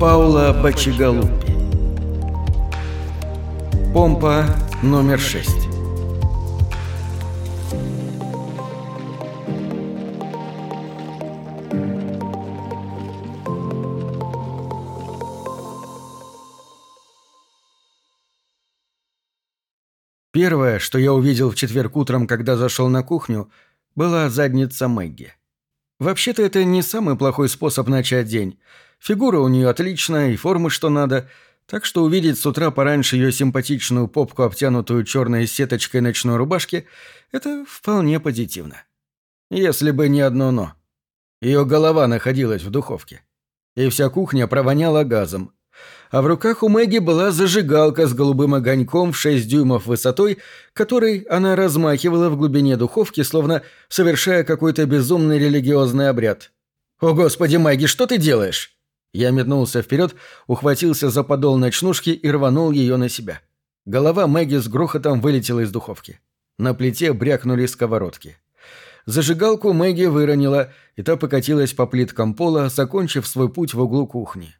Паула Бачигалупи Помпа номер 6 Первое, что я увидел в четверг утром, когда зашел на кухню, была задница Мэгги. Вообще-то это не самый плохой способ начать день. Фигура у нее отличная и формы что надо, так что увидеть с утра пораньше ее симпатичную попку, обтянутую черной сеточкой ночной рубашки, это вполне позитивно. Если бы не одно «но». Ее голова находилась в духовке. И вся кухня провоняла газом а в руках у Мэгги была зажигалка с голубым огоньком в 6 дюймов высотой, которой она размахивала в глубине духовки, словно совершая какой-то безумный религиозный обряд. «О, господи, Мэгги, что ты делаешь?» Я метнулся вперед, ухватился за подол ночнушки и рванул ее на себя. Голова Мэгги с грохотом вылетела из духовки. На плите брякнули сковородки. Зажигалку Мэгги выронила, и та покатилась по плиткам пола, закончив свой путь в углу кухни.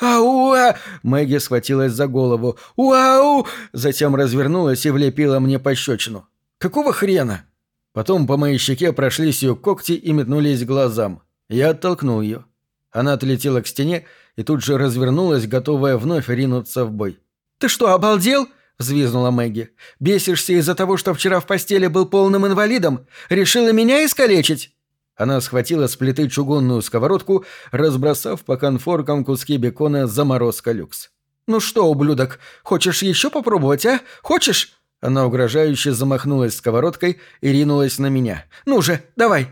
«Ауа!» Мэгги схватилась за голову. «Уау!» Затем развернулась и влепила мне пощечину. «Какого хрена?» Потом по моей щеке прошлись ее когти и метнулись глазам. Я оттолкнул ее. Она отлетела к стене и тут же развернулась, готовая вновь ринуться в бой. «Ты что, обалдел?» — взвизнула Мэгги. «Бесишься из-за того, что вчера в постели был полным инвалидом? Решила меня искалечить?» Она схватила с плиты чугунную сковородку, разбросав по конфоркам куски бекона заморозка люкс. «Ну что, ублюдок, хочешь еще попробовать, а? Хочешь?» Она угрожающе замахнулась сковородкой и ринулась на меня. «Ну же, давай!»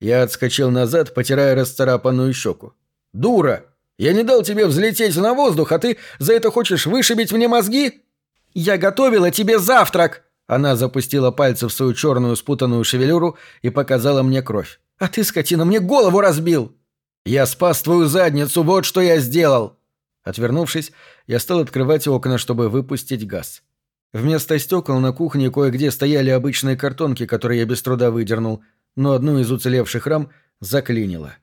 Я отскочил назад, потирая расцарапанную щеку. «Дура! Я не дал тебе взлететь на воздух, а ты за это хочешь вышибить мне мозги?» «Я готовила тебе завтрак!» Она запустила пальцы в свою черную спутанную шевелюру и показала мне кровь. «А ты, скотина, мне голову разбил!» «Я спас твою задницу, вот что я сделал!» Отвернувшись, я стал открывать окна, чтобы выпустить газ. Вместо стекол на кухне кое-где стояли обычные картонки, которые я без труда выдернул, но одну из уцелевших рам заклинило.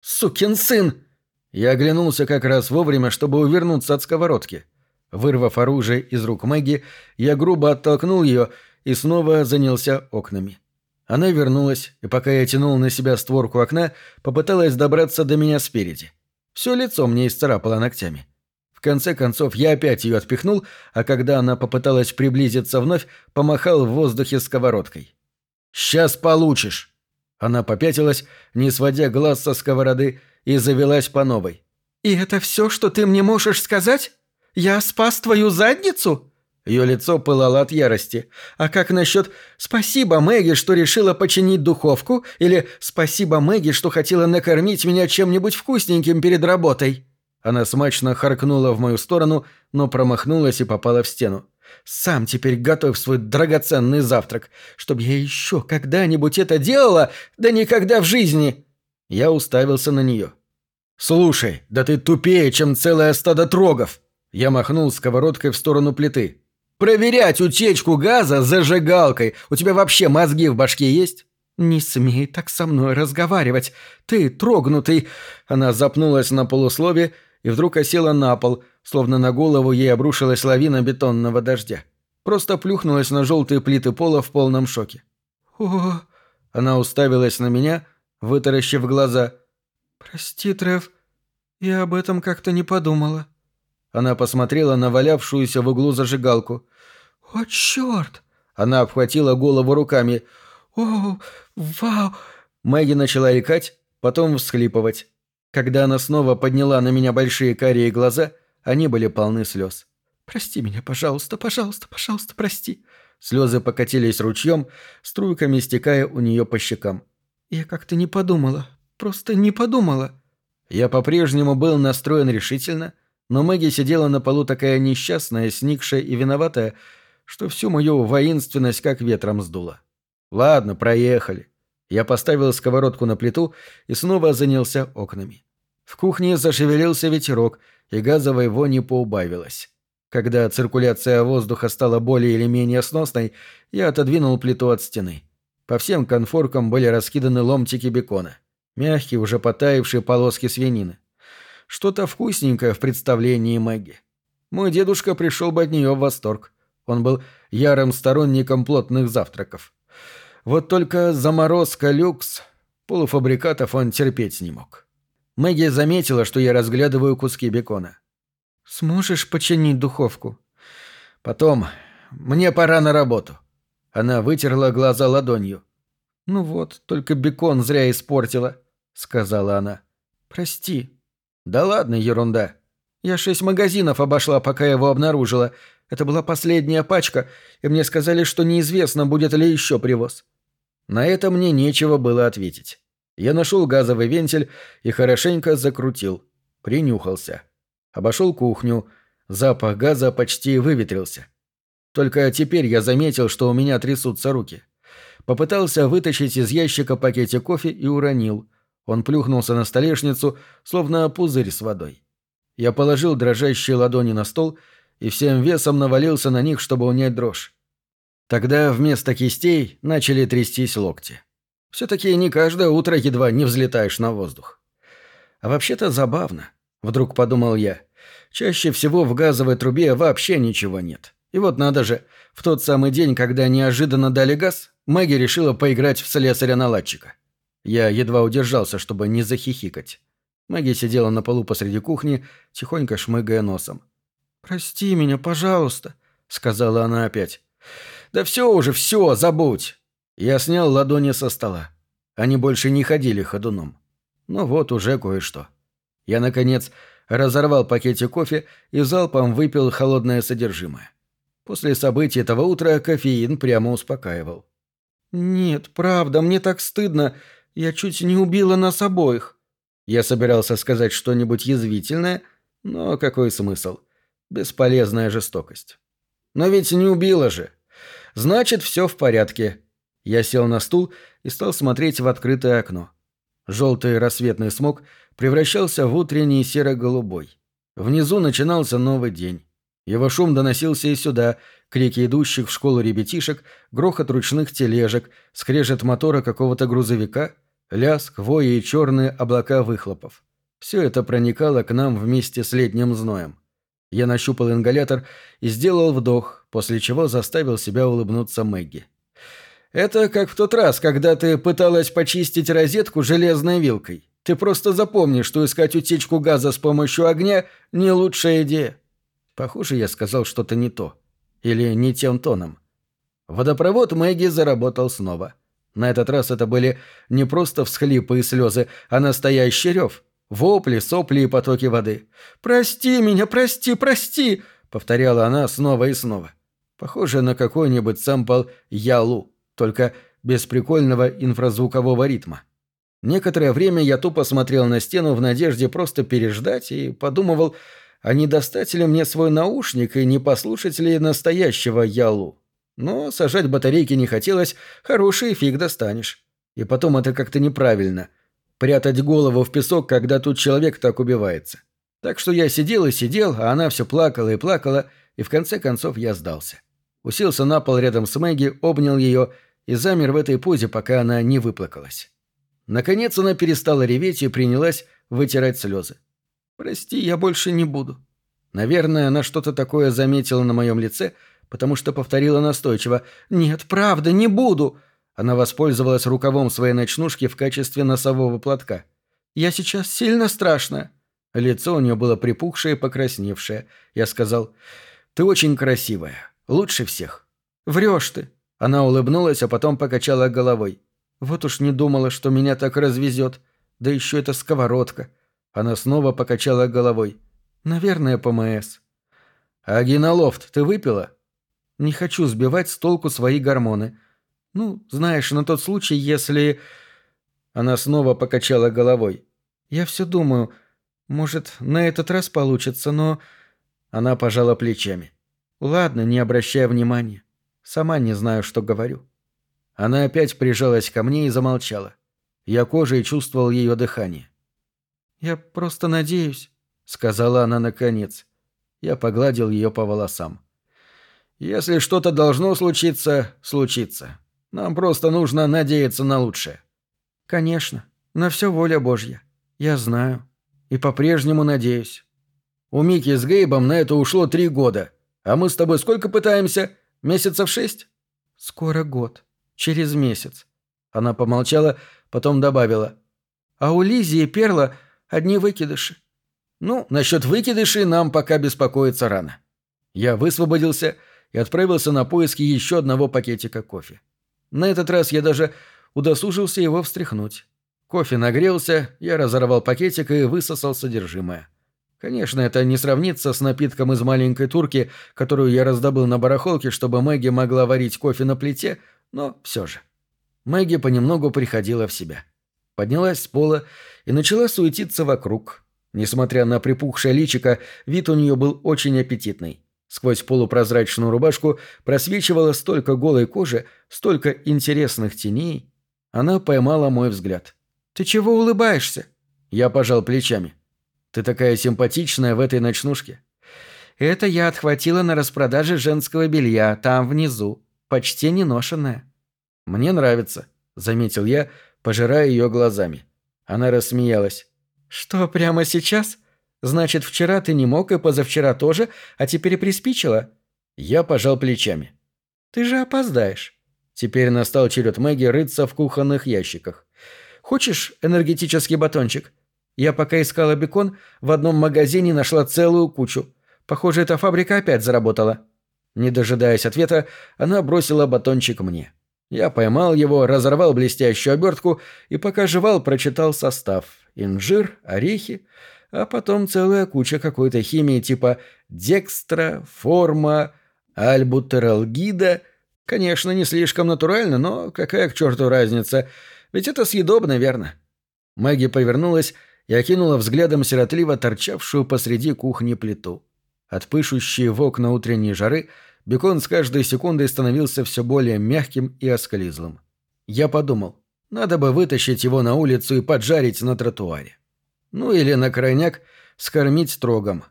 «Сукин сын!» Я оглянулся как раз вовремя, чтобы увернуться от сковородки. Вырвав оружие из рук Мэгги, я грубо оттолкнул ее и снова занялся окнами. Она вернулась, и пока я тянул на себя створку окна, попыталась добраться до меня спереди. Все лицо мне исцарапало ногтями. В конце концов, я опять ее отпихнул, а когда она попыталась приблизиться вновь, помахал в воздухе сковородкой. «Сейчас получишь!» Она попятилась, не сводя глаз со сковороды, и завелась по новой. «И это все, что ты мне можешь сказать? Я спас твою задницу?» Ее лицо пылало от ярости. «А как насчет «спасибо, Мэгги, что решила починить духовку» или «спасибо, Мэгги, что хотела накормить меня чем-нибудь вкусненьким перед работой»?» Она смачно харкнула в мою сторону, но промахнулась и попала в стену. «Сам теперь готовь свой драгоценный завтрак. Чтоб я еще когда-нибудь это делала? Да никогда в жизни!» Я уставился на нее. «Слушай, да ты тупее, чем целое стадо трогов!» Я махнул сковородкой в сторону плиты. Проверять утечку газа зажигалкой. У тебя вообще мозги в башке есть? Не смей так со мной разговаривать. Ты трогнутый. Она запнулась на полуслове и вдруг осела на пол, словно на голову ей обрушилась лавина бетонного дождя. Просто плюхнулась на желтые плиты пола в полном шоке. О! Она уставилась на меня, вытаращив глаза. Прости, Трев, я об этом как-то не подумала. Она посмотрела на валявшуюся в углу зажигалку. «О, черт!» Она обхватила голову руками. «О, вау!» Мэгги начала икать, потом всхлипывать. Когда она снова подняла на меня большие карие глаза, они были полны слез. «Прости меня, пожалуйста, пожалуйста, пожалуйста, прости». Слезы покатились ручьем, струйками стекая у нее по щекам. «Я как-то не подумала, просто не подумала». Я по-прежнему был настроен решительно, но Мэгги сидела на полу такая несчастная, сникшая и виноватая, что всю мою воинственность как ветром сдуло. Ладно, проехали. Я поставил сковородку на плиту и снова занялся окнами. В кухне зашевелился ветерок, и газовой вони поубавилось. Когда циркуляция воздуха стала более или менее сносной, я отодвинул плиту от стены. По всем конфоркам были раскиданы ломтики бекона. Мягкие, уже потаившие полоски свинины. Что-то вкусненькое в представлении Мэгги. Мой дедушка пришел бы от нее в восторг. Он был ярым сторонником плотных завтраков. Вот только заморозка люкс, полуфабрикатов он терпеть не мог. Мэгги заметила, что я разглядываю куски бекона. «Сможешь починить духовку?» «Потом. Мне пора на работу». Она вытерла глаза ладонью. «Ну вот, только бекон зря испортила», — сказала она. «Прости». «Да ладно, ерунда. Я шесть магазинов обошла, пока его обнаружила. Это была последняя пачка, и мне сказали, что неизвестно, будет ли еще привоз». На это мне нечего было ответить. Я нашел газовый вентиль и хорошенько закрутил. Принюхался. Обошел кухню. Запах газа почти выветрился. Только теперь я заметил, что у меня трясутся руки. Попытался вытащить из ящика пакетик кофе и уронил. Он плюхнулся на столешницу, словно пузырь с водой. Я положил дрожащие ладони на стол и всем весом навалился на них, чтобы унять дрожь. Тогда вместо кистей начали трястись локти. Все-таки не каждое утро едва не взлетаешь на воздух. А вообще-то забавно, вдруг подумал я. Чаще всего в газовой трубе вообще ничего нет. И вот надо же, в тот самый день, когда неожиданно дали газ, Мэгги решила поиграть в слесаря-наладчика. Я едва удержался, чтобы не захихикать. Мэгги сидела на полу посреди кухни, тихонько шмыгая носом. «Прости меня, пожалуйста», — сказала она опять. «Да все уже, все, забудь!» Я снял ладони со стола. Они больше не ходили ходуном. Ну вот уже кое-что. Я, наконец, разорвал пакетик кофе и залпом выпил холодное содержимое. После событий этого утра кофеин прямо успокаивал. «Нет, правда, мне так стыдно. Я чуть не убила нас обоих». Я собирался сказать что-нибудь язвительное, но какой смысл? Бесполезная жестокость. Но ведь не убила же. Значит, все в порядке. Я сел на стул и стал смотреть в открытое окно. Желтый рассветный смог превращался в утренний серо-голубой. Внизу начинался новый день. Его шум доносился и сюда, крики идущих в школу ребятишек, грохот ручных тележек, скрежет мотора какого-то грузовика, лязг, вои и черные облака выхлопов. Все это проникало к нам вместе с летним зноем. Я нащупал ингалятор и сделал вдох, после чего заставил себя улыбнуться Мэгги. «Это как в тот раз, когда ты пыталась почистить розетку железной вилкой. Ты просто запомни, что искать утечку газа с помощью огня – не лучшая идея. Похоже, я сказал что-то не то. Или не тем тоном. Водопровод Мэгги заработал снова. На этот раз это были не просто всхлипы и слезы, а настоящий рев. Вопли, сопли и потоки воды. «Прости меня, прости, прости!» — повторяла она снова и снова. Похоже на какой-нибудь сэмпл «Ялу», только без прикольного инфразвукового ритма. Некоторое время я тупо смотрел на стену в надежде просто переждать и подумывал, а не достать ли мне свой наушник и не послушать ли настоящего Ялу? Но сажать батарейки не хотелось, хороший фиг достанешь. И потом это как-то неправильно. Прятать голову в песок, когда тут человек так убивается. Так что я сидел и сидел, а она все плакала и плакала, и в конце концов я сдался. Уселся на пол рядом с Мэгги, обнял ее и замер в этой позе, пока она не выплакалась. Наконец она перестала реветь и принялась вытирать слезы. «Прости, я больше не буду». Наверное, она что-то такое заметила на моем лице, потому что повторила настойчиво «Нет, правда, не буду». Она воспользовалась рукавом своей ночнушки в качестве носового платка. «Я сейчас сильно страшная». Лицо у нее было припухшее и покрасневшее. Я сказал «Ты очень красивая. Лучше всех». «Врешь ты». Она улыбнулась, а потом покачала головой. «Вот уж не думала, что меня так развезет. Да еще это сковородка. Она снова покачала головой. «Наверное, ПМС». «А гинолофт ты выпила?» «Не хочу сбивать с толку свои гормоны. Ну, знаешь, на тот случай, если...» Она снова покачала головой. «Я все думаю, может, на этот раз получится, но...» Она пожала плечами. «Ладно, не обращая внимания. Сама не знаю, что говорю». Она опять прижалась ко мне и замолчала. Я кожей чувствовал ее дыхание. «Я просто надеюсь», — сказала она наконец. Я погладил ее по волосам. «Если что-то должно случиться, случится. Нам просто нужно надеяться на лучшее». «Конечно. На все воля Божья. Я знаю». И по-прежнему надеюсь. У Мики с Гейбом на это ушло три года. А мы с тобой сколько пытаемся? Месяцев шесть? Скоро год. Через месяц. Она помолчала, потом добавила. А у Лизи и Перла одни выкидыши. Ну, насчет выкидышей нам пока беспокоиться рано. Я высвободился и отправился на поиски еще одного пакетика кофе. На этот раз я даже удосужился его встряхнуть. Кофе нагрелся, я разорвал пакетик и высосал содержимое. Конечно, это не сравнится с напитком из маленькой турки, которую я раздобыл на барахолке, чтобы Мэгги могла варить кофе на плите, но все же. Мэгги понемногу приходила в себя. Поднялась с пола и начала суетиться вокруг. Несмотря на припухшее личико, вид у нее был очень аппетитный. Сквозь полупрозрачную рубашку просвечивало столько голой кожи, столько интересных теней. Она поймала мой взгляд. «Ты чего улыбаешься?» Я пожал плечами. «Ты такая симпатичная в этой ночнушке». «Это я отхватила на распродаже женского белья, там внизу. Почти не ношенное». «Мне нравится», — заметил я, пожирая ее глазами. Она рассмеялась. «Что, прямо сейчас? Значит, вчера ты не мог и позавчера тоже, а теперь приспичило?» Я пожал плечами. «Ты же опоздаешь». Теперь настал черед Мэгги рыться в кухонных ящиках. Хочешь энергетический батончик? Я пока искала бекон, в одном магазине нашла целую кучу. Похоже, эта фабрика опять заработала». Не дожидаясь ответа, она бросила батончик мне. Я поймал его, разорвал блестящую обертку и, пока жевал, прочитал состав. Инжир, орехи, а потом целая куча какой-то химии типа декстра, форма, альбутералгида. Конечно, не слишком натурально, но какая к черту разница – ведь это съедобно, верно?» Мэгги повернулась и окинула взглядом сиротливо торчавшую посреди кухни плиту. От пышущей в окна утренней жары бекон с каждой секундой становился все более мягким и осклизлым. Я подумал, надо бы вытащить его на улицу и поджарить на тротуаре. Ну или на крайняк скормить строгом.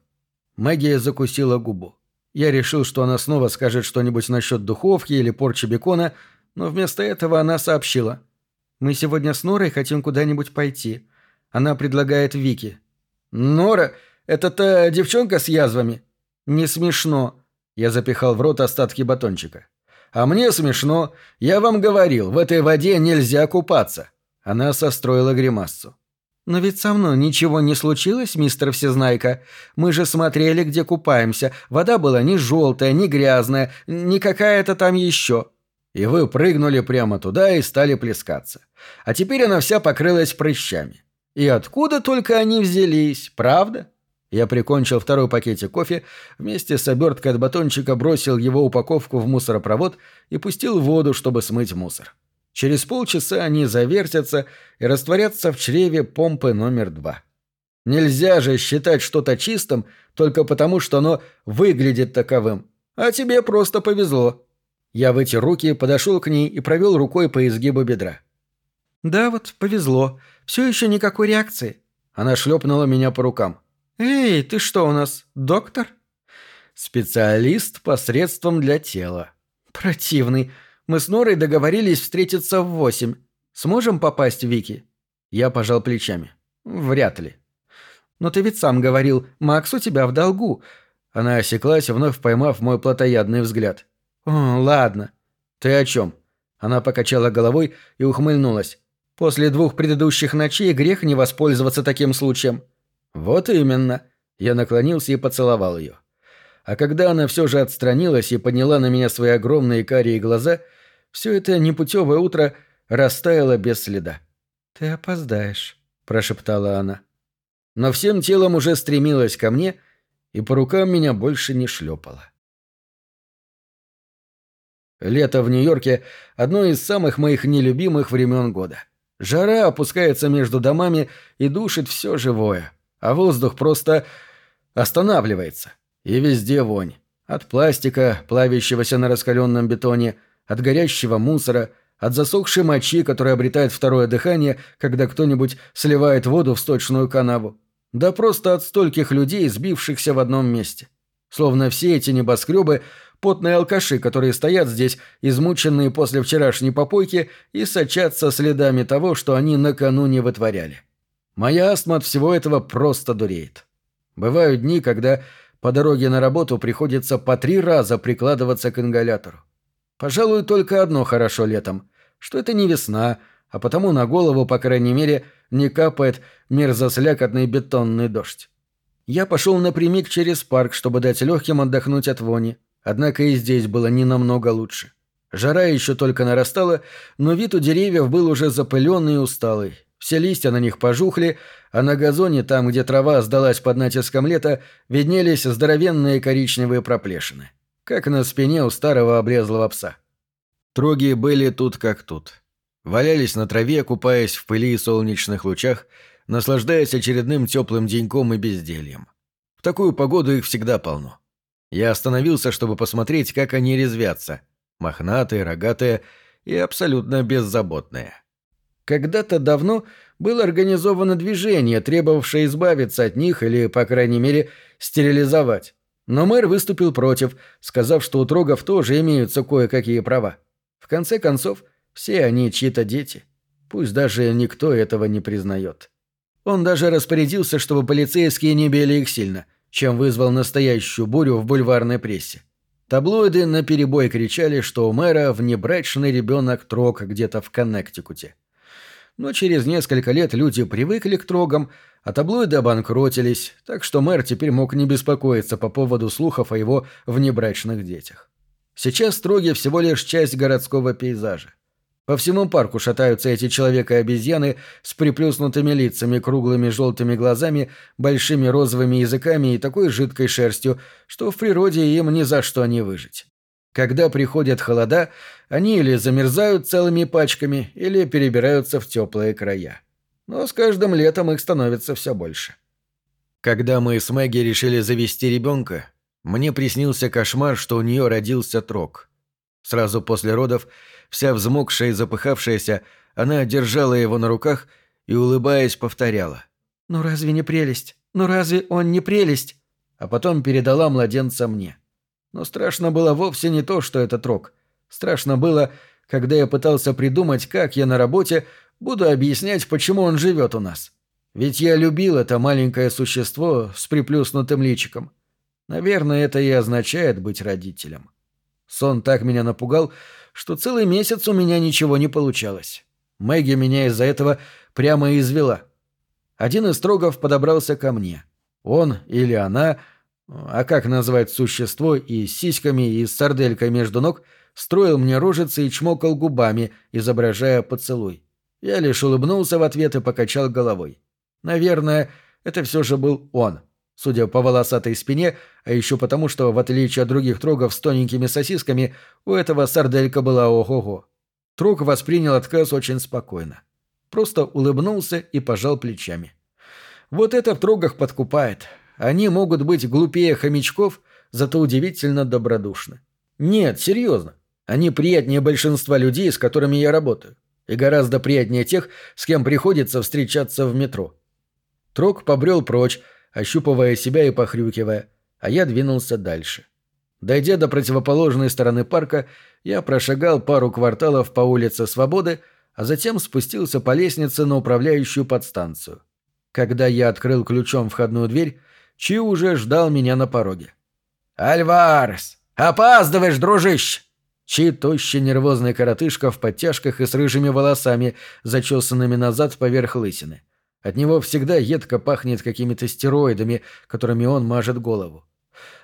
Мэгги закусила губу. Я решил, что она снова скажет что-нибудь насчет духовки или порчи бекона, но вместо этого она сообщила – мы сегодня с Норой хотим куда-нибудь пойти. Она предлагает Вики. Нора? Это та девчонка с язвами? Не смешно. Я запихал в рот остатки батончика. А мне смешно. Я вам говорил, в этой воде нельзя купаться. Она состроила гримассу. «Но ведь со мной ничего не случилось, мистер Всезнайка. Мы же смотрели, где купаемся. Вода была не желтая, не грязная, не какая-то там еще и вы прыгнули прямо туда и стали плескаться. А теперь она вся покрылась прыщами. И откуда только они взялись, правда? Я прикончил второй пакетик кофе, вместе с оберткой от батончика бросил его упаковку в мусоропровод и пустил воду, чтобы смыть мусор. Через полчаса они завертятся и растворятся в чреве помпы номер два. Нельзя же считать что-то чистым только потому, что оно выглядит таковым. А тебе просто повезло. Я вытер руки, подошел к ней и провел рукой по изгибу бедра. «Да вот, повезло. Все еще никакой реакции». Она шлепнула меня по рукам. «Эй, ты что у нас, доктор?» «Специалист посредством для тела». «Противный. Мы с Норой договорились встретиться в восемь. Сможем попасть Вики?» Я пожал плечами. «Вряд ли». «Но ты ведь сам говорил, Макс у тебя в долгу». Она осеклась, вновь поймав мой плотоядный взгляд. «О, ладно. Ты о чем?» Она покачала головой и ухмыльнулась. «После двух предыдущих ночей грех не воспользоваться таким случаем». «Вот именно». Я наклонился и поцеловал ее. А когда она все же отстранилась и подняла на меня свои огромные карие глаза, все это непутевое утро растаяло без следа. «Ты опоздаешь», — прошептала она. Но всем телом уже стремилась ко мне и по рукам меня больше не шлепала. Лето в Нью-Йорке – одно из самых моих нелюбимых времен года. Жара опускается между домами и душит все живое, а воздух просто останавливается. И везде вонь. От пластика, плавящегося на раскаленном бетоне, от горящего мусора, от засохшей мочи, которая обретает второе дыхание, когда кто-нибудь сливает воду в сточную канаву. Да просто от стольких людей, сбившихся в одном месте. Словно все эти небоскребы потные алкаши, которые стоят здесь, измученные после вчерашней попойки, и сочатся следами того, что они накануне вытворяли. Моя астма от всего этого просто дуреет. Бывают дни, когда по дороге на работу приходится по три раза прикладываться к ингалятору. Пожалуй, только одно хорошо летом, что это не весна, а потому на голову, по крайней мере, не капает мерзослякотный бетонный дождь. Я пошел напрямик через парк, чтобы дать легким отдохнуть от вони, однако и здесь было не намного лучше. Жара еще только нарастала, но вид у деревьев был уже запыленный и усталый. Все листья на них пожухли, а на газоне, там, где трава сдалась под натиском лета, виднелись здоровенные коричневые проплешины. Как на спине у старого обрезлого пса. Троги были тут как тут. Валялись на траве, купаясь в пыли и солнечных лучах, наслаждаясь очередным теплым деньком и бездельем. В такую погоду их всегда полно. Я остановился, чтобы посмотреть, как они резвятся. Мохнатые, рогатые и абсолютно беззаботные. Когда-то давно было организовано движение, требовавшее избавиться от них или, по крайней мере, стерилизовать. Но мэр выступил против, сказав, что у трогов тоже имеются кое-какие права. В конце концов, все они чьи-то дети. Пусть даже никто этого не признает. Он даже распорядился, чтобы полицейские не били их сильно, чем вызвал настоящую бурю в бульварной прессе. Таблоиды наперебой кричали, что у мэра внебрачный ребенок трог где-то в Коннектикуте но через несколько лет люди привыкли к трогам, а таблоиды обанкротились, так что мэр теперь мог не беспокоиться по поводу слухов о его внебрачных детях. Сейчас троги всего лишь часть городского пейзажа. По всему парку шатаются эти человека-обезьяны с приплюснутыми лицами, круглыми желтыми глазами, большими розовыми языками и такой жидкой шерстью, что в природе им ни за что не выжить. Когда приходят холода, они или замерзают целыми пачками, или перебираются в теплые края. Но с каждым летом их становится все больше. Когда мы с Мэгги решили завести ребенка, мне приснился кошмар, что у нее родился трог. Сразу после родов, вся взмокшая и запыхавшаяся, она держала его на руках и, улыбаясь, повторяла. «Ну разве не прелесть? Ну разве он не прелесть?» А потом передала младенца мне. Но страшно было вовсе не то, что это трог. Страшно было, когда я пытался придумать, как я на работе буду объяснять, почему он живет у нас. Ведь я любил это маленькое существо с приплюснутым личиком. Наверное, это и означает быть родителем. Сон так меня напугал, что целый месяц у меня ничего не получалось. Мэгги меня из-за этого прямо извела. Один из строгов подобрался ко мне. Он или она — а как назвать существо и с сиськами, и с сарделькой между ног, строил мне рожицы и чмокал губами, изображая поцелуй. Я лишь улыбнулся в ответ и покачал головой. Наверное, это все же был он. Судя по волосатой спине, а еще потому, что, в отличие от других трогов с тоненькими сосисками, у этого сарделька была ого-го. Трог воспринял отказ очень спокойно. Просто улыбнулся и пожал плечами. Вот это в трогах подкупает. Они могут быть глупее хомячков, зато удивительно добродушны. Нет, серьезно. Они приятнее большинства людей, с которыми я работаю. И гораздо приятнее тех, с кем приходится встречаться в метро. Трок побрел прочь, ощупывая себя и похрюкивая, а я двинулся дальше. Дойдя до противоположной стороны парка, я прошагал пару кварталов по улице Свободы, а затем спустился по лестнице на управляющую подстанцию. Когда я открыл ключом входную дверь, Чи уже ждал меня на пороге. «Альварес! Опаздываешь, дружище!» Чи тощий нервозный коротышка в подтяжках и с рыжими волосами, зачесанными назад поверх лысины. От него всегда едко пахнет какими-то стероидами, которыми он мажет голову.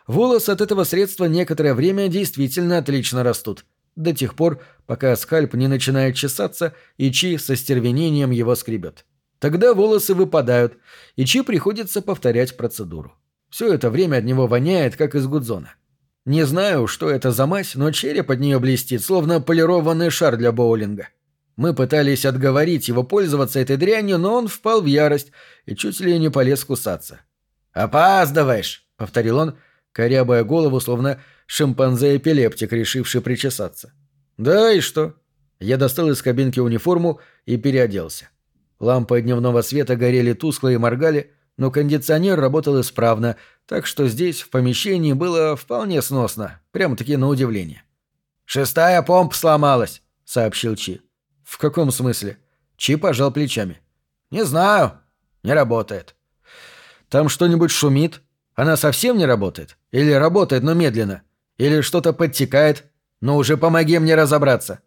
Волосы от этого средства некоторое время действительно отлично растут, до тех пор, пока скальп не начинает чесаться и Чи со стервенением его скребет. Тогда волосы выпадают, и Чи приходится повторять процедуру. Все это время от него воняет, как из гудзона. Не знаю, что это за мазь, но череп от нее блестит, словно полированный шар для боулинга. Мы пытались отговорить его пользоваться этой дрянью, но он впал в ярость и чуть ли не полез кусаться. «Опаздываешь!» — повторил он, корябая голову, словно шимпанзе-эпилептик, решивший причесаться. «Да и что?» Я достал из кабинки униформу и переоделся. Лампы дневного света горели тускло и моргали, но кондиционер работал исправно, так что здесь, в помещении, было вполне сносно, прямо-таки на удивление. «Шестая помпа сломалась», — сообщил Чи. «В каком смысле?» Чи пожал плечами. «Не знаю. не работает. Там что-нибудь шумит? Она совсем не работает? Или работает, но медленно? Или что-то подтекает? Но уже помоги мне разобраться.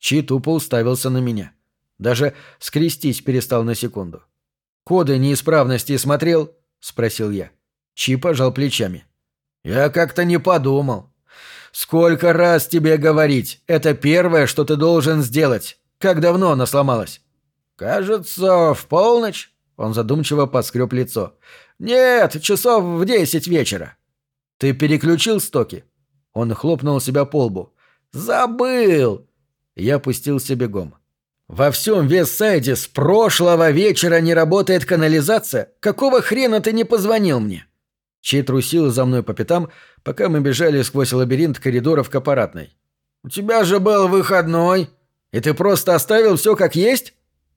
Чи тупо уставился на меня. Даже скрестись перестал на секунду. «Коды неисправности смотрел?» — спросил я. Чи пожал плечами. «Я как-то не подумал. Сколько раз тебе говорить? Это первое, что ты должен сделать. Как давно она сломалась?» «Кажется, в полночь». Он задумчиво поскреб лицо. «Нет, часов в десять вечера». «Ты переключил стоки?» Он хлопнул себя по лбу. «Забыл!» Я пустился бегом. «Во всем Вестсайде с прошлого вечера не работает канализация? Какого хрена ты не позвонил мне?» Чей трусил за мной по пятам, пока мы бежали сквозь лабиринт коридоров к аппаратной. «У тебя же был выходной, и ты просто оставил все как есть?»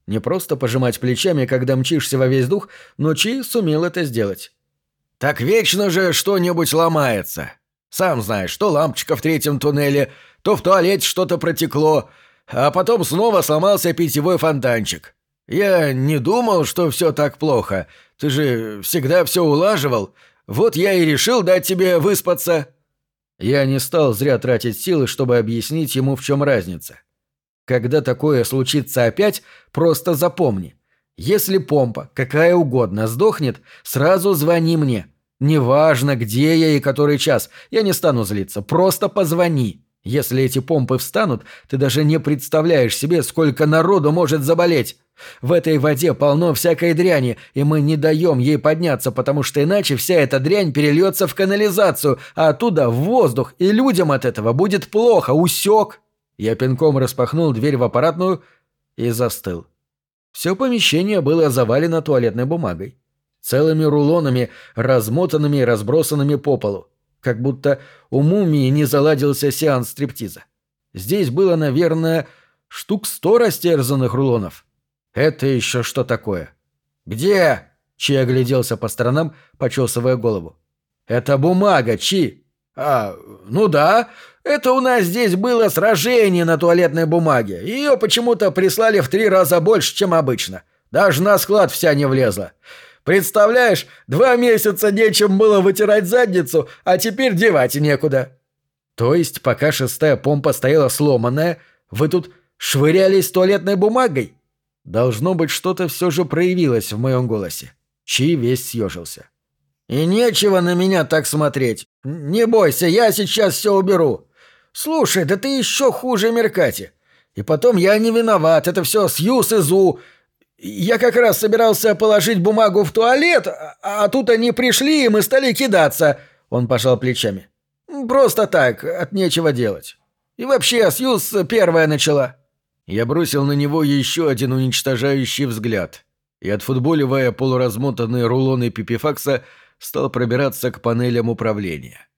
Не просто пожимать плечами, когда мчишься во весь дух, но Чи сумел это сделать. «Так вечно же что-нибудь ломается. Сам знаешь, то лампочка в третьем туннеле, то в туалете что-то протекло, а потом снова сломался питьевой фонтанчик. Я не думал, что все так плохо. Ты же всегда все улаживал. Вот я и решил дать тебе выспаться». Я не стал зря тратить силы, чтобы объяснить ему, в чем разница. Когда такое случится опять, просто запомни. Если помпа, какая угодно, сдохнет, сразу звони мне. Неважно, где я и который час, я не стану злиться, просто позвони. Если эти помпы встанут, ты даже не представляешь себе, сколько народу может заболеть. В этой воде полно всякой дряни, и мы не даем ей подняться, потому что иначе вся эта дрянь перельется в канализацию, а оттуда в воздух, и людям от этого будет плохо, усек. Я пинком распахнул дверь в аппаратную и застыл. Все помещение было завалено туалетной бумагой. Целыми рулонами, размотанными и разбросанными по полу. Как будто у мумии не заладился сеанс стриптиза. Здесь было, наверное, штук сто растерзанных рулонов. Это еще что такое? «Где?» — Чи огляделся по сторонам, почесывая голову. «Это бумага, Чи!» «А, ну да. Это у нас здесь было сражение на туалетной бумаге. Ее почему-то прислали в три раза больше, чем обычно. Даже на склад вся не влезла. Представляешь, два месяца нечем было вытирать задницу, а теперь девать некуда». «То есть, пока шестая помпа стояла сломанная, вы тут швырялись туалетной бумагой?» Должно быть, что-то все же проявилось в моем голосе. Чи весь съежился. «И нечего на меня так смотреть. Не бойся, я сейчас все уберу. Слушай, да ты еще хуже Меркати. И потом я не виноват, это все Сьюз и Зу. Я как раз собирался положить бумагу в туалет, а, а тут они пришли, и мы стали кидаться». Он пожал плечами. «Просто так, от нечего делать. И вообще, Сьюз первая начала». Я бросил на него еще один уничтожающий взгляд и, отфутболивая полуразмотанные рулоны пипифакса, стал пробираться к панелям управления.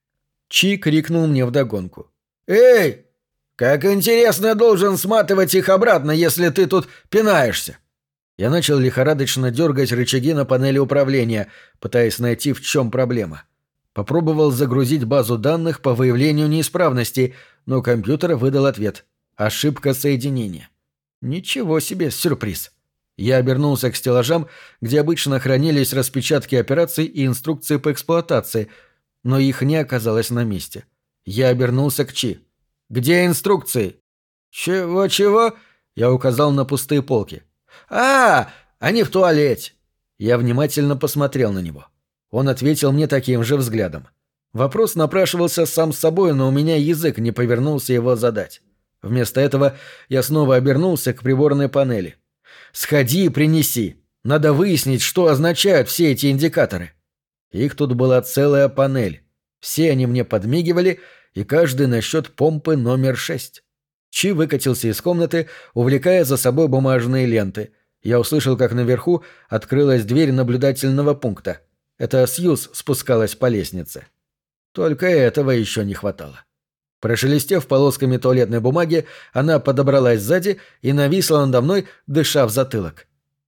Чи крикнул мне вдогонку. «Эй! Как интересно должен сматывать их обратно, если ты тут пинаешься!» Я начал лихорадочно дергать рычаги на панели управления, пытаясь найти, в чем проблема. Попробовал загрузить базу данных по выявлению неисправностей, но компьютер выдал ответ. Ошибка соединения. Ничего себе, сюрприз. Я обернулся к стеллажам, где обычно хранились распечатки операций и инструкции по эксплуатации, но их не оказалось на месте. Я обернулся к Чи. «Где инструкции?» «Чего-чего?» Я указал на пустые полки. «А, они в туалете!» Я внимательно посмотрел на него. Он ответил мне таким же взглядом. Вопрос напрашивался сам с собой, но у меня язык не повернулся его задать. Вместо этого я снова обернулся к приборной панели. «Сходи и принеси. Надо выяснить, что означают все эти индикаторы». Их тут была целая панель. Все они мне подмигивали, и каждый на счет помпы номер шесть. Чи выкатился из комнаты, увлекая за собой бумажные ленты. Я услышал, как наверху открылась дверь наблюдательного пункта. Это Сьюз спускалась по лестнице. Только этого еще не хватало. Прошелестев полосками туалетной бумаги, она подобралась сзади и нависла надо мной, дыша в затылок.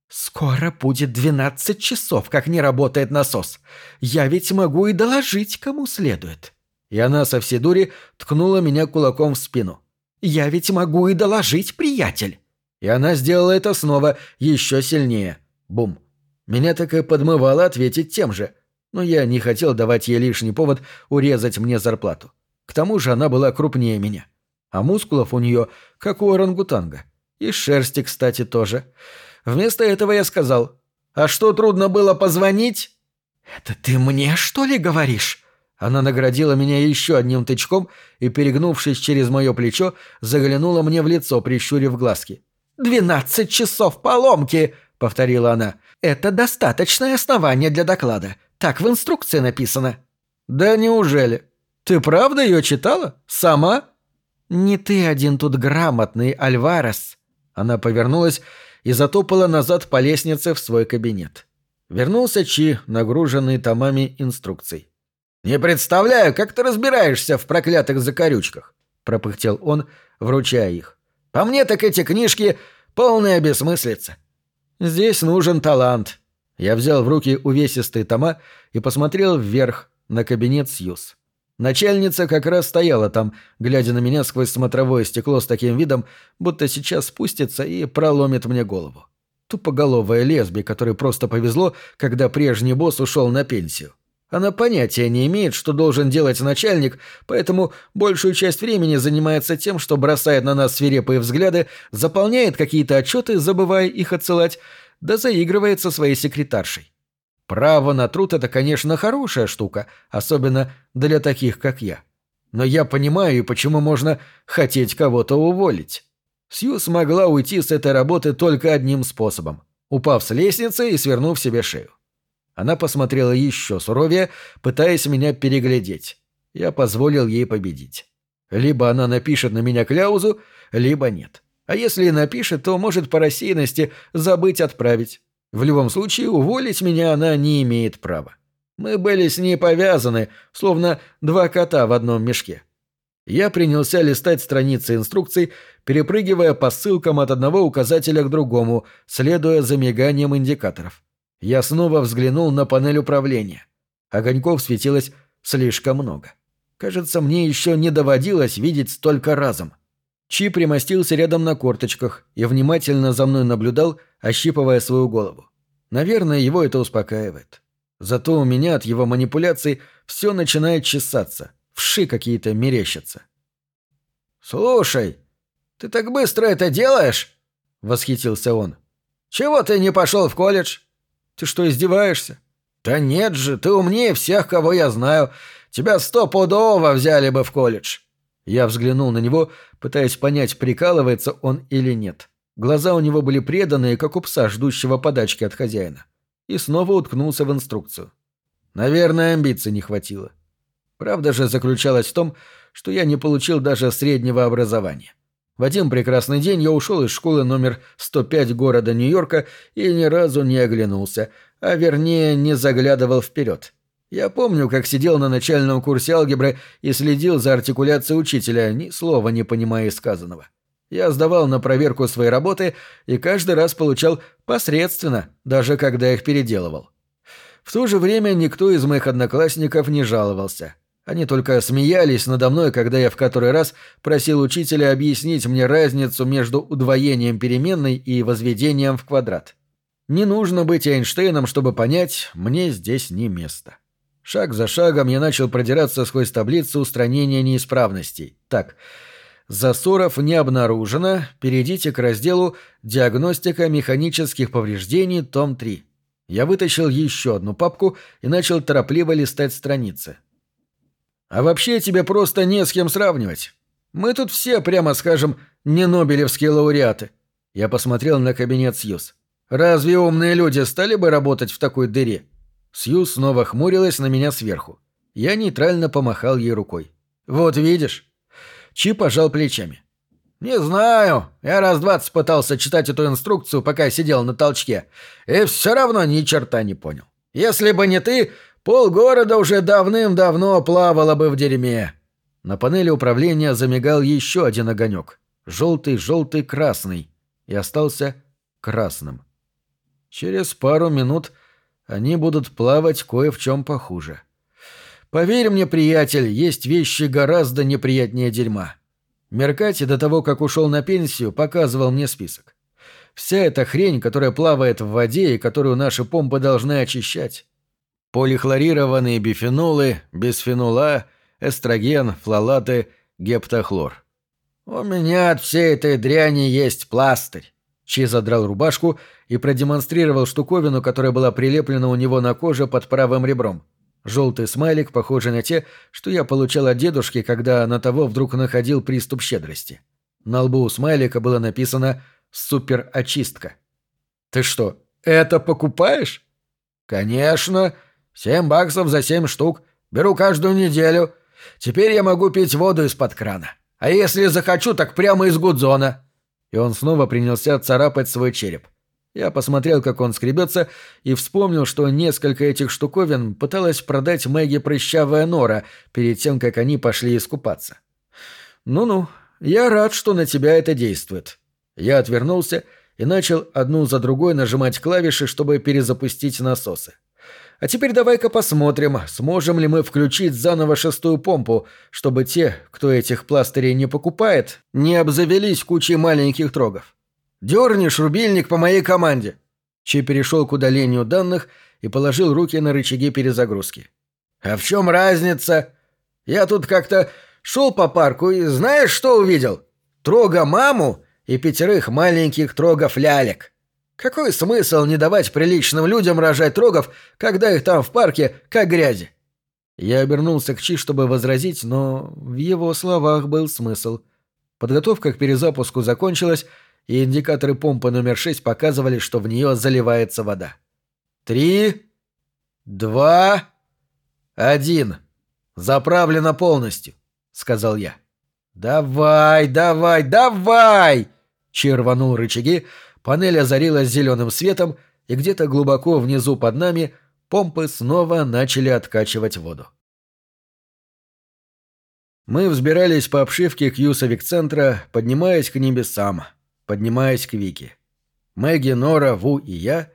«Скоро будет двенадцать часов, как не работает насос. Я ведь могу и доложить, кому следует». И она со всей дури ткнула меня кулаком в спину. «Я ведь могу и доложить, приятель». И она сделала это снова, еще сильнее. Бум. Меня так и подмывало ответить тем же, но я не хотел давать ей лишний повод урезать мне зарплату. К тому же она была крупнее меня. А мускулов у нее, как у орангутанга. И шерсти, кстати, тоже. Вместо этого я сказал, «А что, трудно было позвонить?» «Это ты мне, что ли, говоришь?» Она наградила меня еще одним тычком и, перегнувшись через мое плечо, заглянула мне в лицо, прищурив глазки. «Двенадцать часов поломки!» — повторила она. «Это достаточное основание для доклада. Так в инструкции написано». «Да неужели? Ты правда ее читала? Сама?» «Не ты один тут грамотный, Альварес». Она повернулась и затопала назад по лестнице в свой кабинет. Вернулся Чи, нагруженный томами инструкций. «Не представляю, как ты разбираешься в проклятых закорючках», — пропыхтел он, вручая их. «По мне так эти книжки — полная бессмыслица. Здесь нужен талант». Я взял в руки увесистые тома и посмотрел вверх на кабинет Сьюз. Начальница как раз стояла там, глядя на меня сквозь смотровое стекло с таким видом, будто сейчас спустится и проломит мне голову. Тупоголовая лесби, которой просто повезло, когда прежний босс ушел на пенсию. Она понятия не имеет, что должен делать начальник, поэтому большую часть времени занимается тем, что бросает на нас свирепые взгляды, заполняет какие-то отчеты, забывая их отсылать, да заигрывает со своей секретаршей. Право на труд – это, конечно, хорошая штука, особенно для таких, как я. Но я понимаю, почему можно хотеть кого-то уволить. Сью смогла уйти с этой работы только одним способом – упав с лестницы и свернув себе шею. Она посмотрела еще суровее, пытаясь меня переглядеть. Я позволил ей победить. Либо она напишет на меня кляузу, либо нет. А если напишет, то может по рассеянности забыть отправить. В любом случае, уволить меня она не имеет права. Мы были с ней повязаны, словно два кота в одном мешке. Я принялся листать страницы инструкций, перепрыгивая по ссылкам от одного указателя к другому, следуя за миганием индикаторов. Я снова взглянул на панель управления. Огоньков светилось слишком много. Кажется, мне еще не доводилось видеть столько разом. Чи примостился рядом на корточках и внимательно за мной наблюдал, ощипывая свою голову. Наверное, его это успокаивает. Зато у меня от его манипуляций все начинает чесаться, вши какие-то мерещатся. «Слушай, ты так быстро это делаешь?» — восхитился он. «Чего ты не пошел в колледж?» Ты что, издеваешься? Да нет же, ты умнее всех, кого я знаю. Тебя стопудово взяли бы в колледж. Я взглянул на него, пытаясь понять, прикалывается он или нет. Глаза у него были преданные, как у пса, ждущего подачки от хозяина. И снова уткнулся в инструкцию. Наверное, амбиций не хватило. Правда же заключалась в том, что я не получил даже среднего образования. В один прекрасный день я ушел из школы номер 105 города Нью-Йорка и ни разу не оглянулся, а вернее не заглядывал вперед. Я помню, как сидел на начальном курсе алгебры и следил за артикуляцией учителя, ни слова не понимая сказанного. Я сдавал на проверку свои работы и каждый раз получал посредственно, даже когда их переделывал. В то же время никто из моих одноклассников не жаловался. Они только смеялись надо мной, когда я в который раз просил учителя объяснить мне разницу между удвоением переменной и возведением в квадрат. Не нужно быть Эйнштейном, чтобы понять, мне здесь не место. Шаг за шагом я начал продираться сквозь таблицу устранения неисправностей. Так, засоров не обнаружено, перейдите к разделу «Диагностика механических повреждений», том 3. Я вытащил еще одну папку и начал торопливо листать страницы. А вообще тебе просто не с кем сравнивать. Мы тут все, прямо скажем, не нобелевские лауреаты. Я посмотрел на кабинет Сьюз. Разве умные люди стали бы работать в такой дыре? Сьюз снова хмурилась на меня сверху. Я нейтрально помахал ей рукой. Вот видишь. Чи пожал плечами. «Не знаю. Я раз двадцать пытался читать эту инструкцию, пока сидел на толчке, и все равно ни черта не понял. Если бы не ты, Полгорода уже давным-давно плавало бы в дерьме. На панели управления замигал еще один огонек. Желтый, желтый, красный. И остался красным. Через пару минут они будут плавать кое в чем похуже. Поверь мне, приятель, есть вещи гораздо неприятнее дерьма. Меркати до того, как ушел на пенсию, показывал мне список. Вся эта хрень, которая плавает в воде и которую наши помпы должны очищать. Полихлорированные бифенолы, бисфенола, эстроген, флалаты, гептохлор. «У меня от всей этой дряни есть пластырь». Чи задрал рубашку и продемонстрировал штуковину, которая была прилеплена у него на коже под правым ребром. Желтый смайлик, похожий на те, что я получал от дедушки, когда на того вдруг находил приступ щедрости. На лбу у смайлика было написано «Суперочистка». «Ты что, это покупаешь?» «Конечно. Семь баксов за семь штук. Беру каждую неделю. Теперь я могу пить воду из-под крана. А если захочу, так прямо из гудзона». И он снова принялся царапать свой череп. Я посмотрел, как он скребется, и вспомнил, что несколько этих штуковин пыталась продать Мэгги прыщавая нора перед тем, как они пошли искупаться. «Ну-ну, я рад, что на тебя это действует». Я отвернулся и начал одну за другой нажимать клавиши, чтобы перезапустить насосы. А теперь давай-ка посмотрим, сможем ли мы включить заново шестую помпу, чтобы те, кто этих пластырей не покупает, не обзавелись кучей маленьких трогов. Дернешь рубильник по моей команде. Чи перешел к удалению данных и положил руки на рычаги перезагрузки. А в чем разница? Я тут как-то шел по парку и знаешь, что увидел? Трога маму и пятерых маленьких трогов лялек. Какой смысл не давать приличным людям рожать трогов, когда их там в парке как грязи? Я обернулся к Чи, чтобы возразить, но в его словах был смысл. Подготовка к перезапуску закончилась, и индикаторы помпы номер 6 показывали, что в нее заливается вода. «Три, два, один. Заправлено полностью», — сказал я. «Давай, давай, давай!» Чи рычаги, Панель озарилась зеленым светом, и где-то глубоко внизу под нами помпы снова начали откачивать воду. Мы взбирались по обшивке Кьюсовик-центра, поднимаясь к небесам, поднимаясь к Вике. Мэгги, Нора, Ву и я,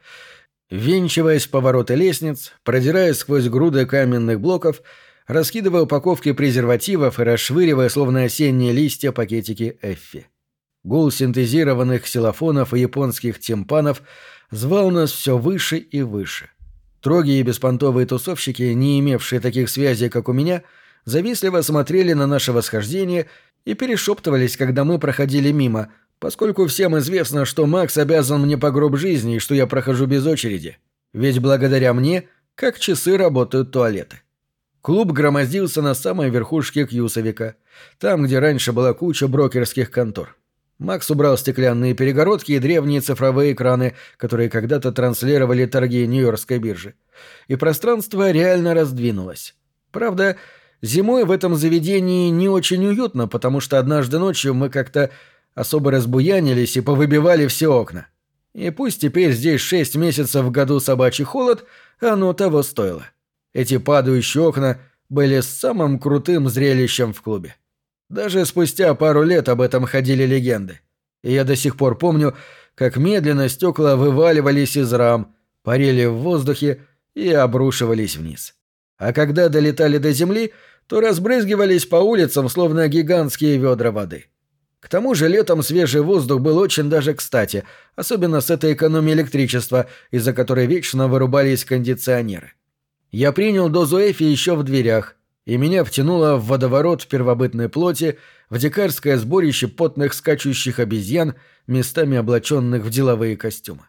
винчиваясь повороты лестниц, продираясь сквозь груды каменных блоков, раскидывая упаковки презервативов и расшвыривая, словно осенние листья, пакетики Эффи. Гул синтезированных ксилофонов и японских тимпанов звал нас все выше и выше. Трогие и беспонтовые тусовщики, не имевшие таких связей, как у меня, завистливо смотрели на наше восхождение и перешептывались, когда мы проходили мимо, поскольку всем известно, что Макс обязан мне по гроб жизни и что я прохожу без очереди. Ведь благодаря мне, как часы, работают туалеты. Клуб громоздился на самой верхушке Кьюсовика, там, где раньше была куча брокерских контор. Макс убрал стеклянные перегородки и древние цифровые экраны, которые когда-то транслировали торги Нью-Йоркской биржи. И пространство реально раздвинулось. Правда, зимой в этом заведении не очень уютно, потому что однажды ночью мы как-то особо разбуянились и повыбивали все окна. И пусть теперь здесь шесть месяцев в году собачий холод, оно того стоило. Эти падающие окна были самым крутым зрелищем в клубе. Даже спустя пару лет об этом ходили легенды. И я до сих пор помню, как медленно стекла вываливались из рам, парили в воздухе и обрушивались вниз. А когда долетали до земли, то разбрызгивались по улицам, словно гигантские ведра воды. К тому же летом свежий воздух был очень даже кстати, особенно с этой экономией электричества, из-за которой вечно вырубались кондиционеры. Я принял дозу Эфи еще в дверях, и меня втянуло в водоворот первобытной плоти, в дикарское сборище потных скачущих обезьян, местами облаченных в деловые костюмы.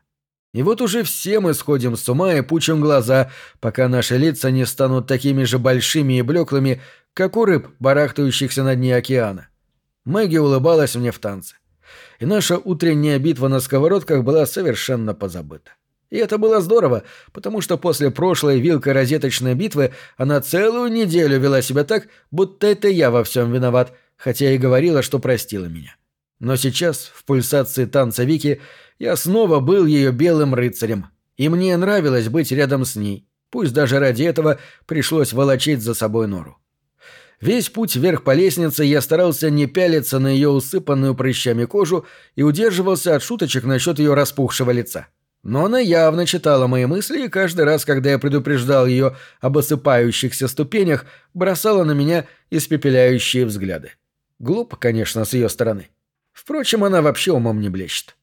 И вот уже все мы сходим с ума и пучим глаза, пока наши лица не станут такими же большими и блеклыми, как у рыб, барахтающихся на дне океана. Мэгги улыбалась мне в танце. И наша утренняя битва на сковородках была совершенно позабыта. И это было здорово, потому что после прошлой вилкой-розеточной битвы она целую неделю вела себя так, будто это я во всем виноват, хотя и говорила, что простила меня. Но сейчас, в пульсации танца Вики, я снова был ее белым рыцарем, и мне нравилось быть рядом с ней, пусть даже ради этого пришлось волочить за собой нору. Весь путь вверх по лестнице я старался не пялиться на ее усыпанную прыщами кожу и удерживался от шуточек насчет ее распухшего лица. — но она явно читала мои мысли и каждый раз, когда я предупреждал ее об осыпающихся ступенях, бросала на меня испепеляющие взгляды. Глупо, конечно, с ее стороны. Впрочем, она вообще умом не блещет.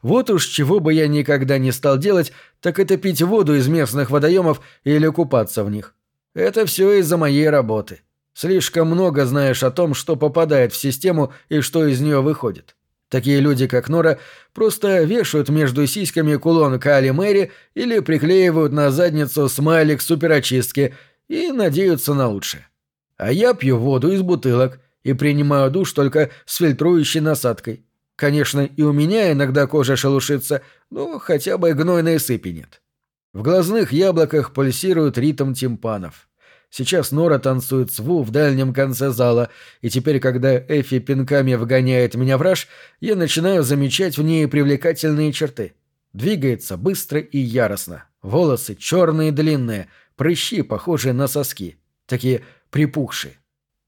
Вот уж чего бы я никогда не стал делать, так это пить воду из местных водоемов или купаться в них. Это все из-за моей работы. Слишком много знаешь о том, что попадает в систему и что из нее выходит. Такие люди, как Нора, просто вешают между сиськами кулон Кали Мэри или приклеивают на задницу смайлик суперочистки и надеются на лучшее. А я пью воду из бутылок и принимаю душ только с фильтрующей насадкой. Конечно, и у меня иногда кожа шелушится, но хотя бы гнойной сыпи нет. В глазных яблоках пульсирует ритм тимпанов. Сейчас Нора танцует сву в дальнем конце зала, и теперь, когда Эфи пинками вгоняет меня в раж, я начинаю замечать в ней привлекательные черты. Двигается быстро и яростно. Волосы черные длинные, прыщи, похожие на соски. Такие припухшие.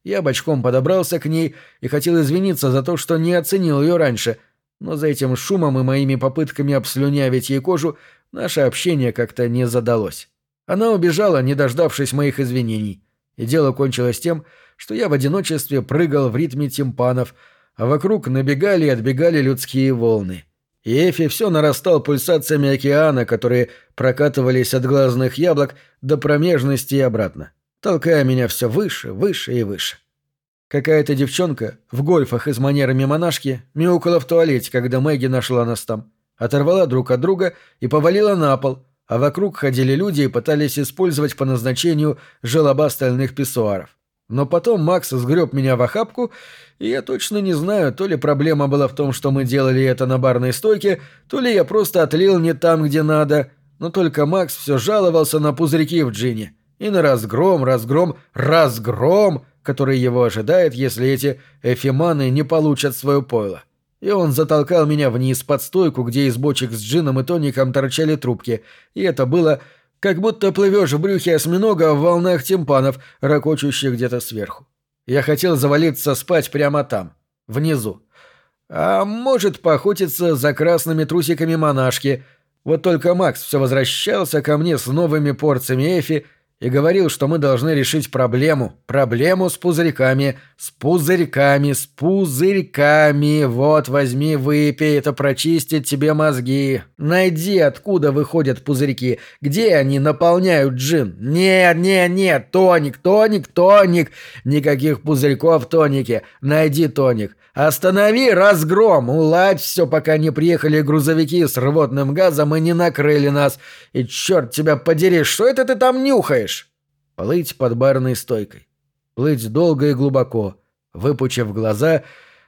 Я бочком подобрался к ней и хотел извиниться за то, что не оценил ее раньше, но за этим шумом и моими попытками обслюнявить ей кожу наше общение как-то не задалось. Она убежала, не дождавшись моих извинений, и дело кончилось тем, что я в одиночестве прыгал в ритме тимпанов, а вокруг набегали и отбегали людские волны. И Эфи все нарастал пульсациями океана, которые прокатывались от глазных яблок до промежности и обратно, толкая меня все выше, выше и выше. Какая-то девчонка в гольфах из манерами монашки мяукала в туалете, когда Мэгги нашла нас там, оторвала друг от друга и повалила на пол — а вокруг ходили люди и пытались использовать по назначению желоба стальных писсуаров. Но потом Макс сгреб меня в охапку, и я точно не знаю, то ли проблема была в том, что мы делали это на барной стойке, то ли я просто отлил не там, где надо, но только Макс все жаловался на пузырьки в джине и на разгром, разгром, разгром, который его ожидает, если эти эфиманы не получат свое пойло. И он затолкал меня вниз под стойку, где из бочек с джином и тоником торчали трубки. И это было, как будто плывешь в брюхе осьминога в волнах тимпанов, ракочущих где-то сверху. Я хотел завалиться спать прямо там, внизу. А может, поохотиться за красными трусиками монашки. Вот только Макс все возвращался ко мне с новыми порциями эфи и говорил, что мы должны решить проблему. Проблему с пузырьками. С пузырьками, с пузырьками. Вот, возьми, выпей, это прочистит тебе мозги. Найди, откуда выходят пузырьки. Где они наполняют джин? Нет, нет, нет, тоник, тоник, тоник. Никаких пузырьков в тонике. Найди тоник. Останови разгром, уладь все, пока не приехали грузовики с рвотным газом и не накрыли нас. И черт тебя подери, что это ты там нюхаешь? Плыть под барной стойкой. Плыть долго и глубоко, выпучив глаза,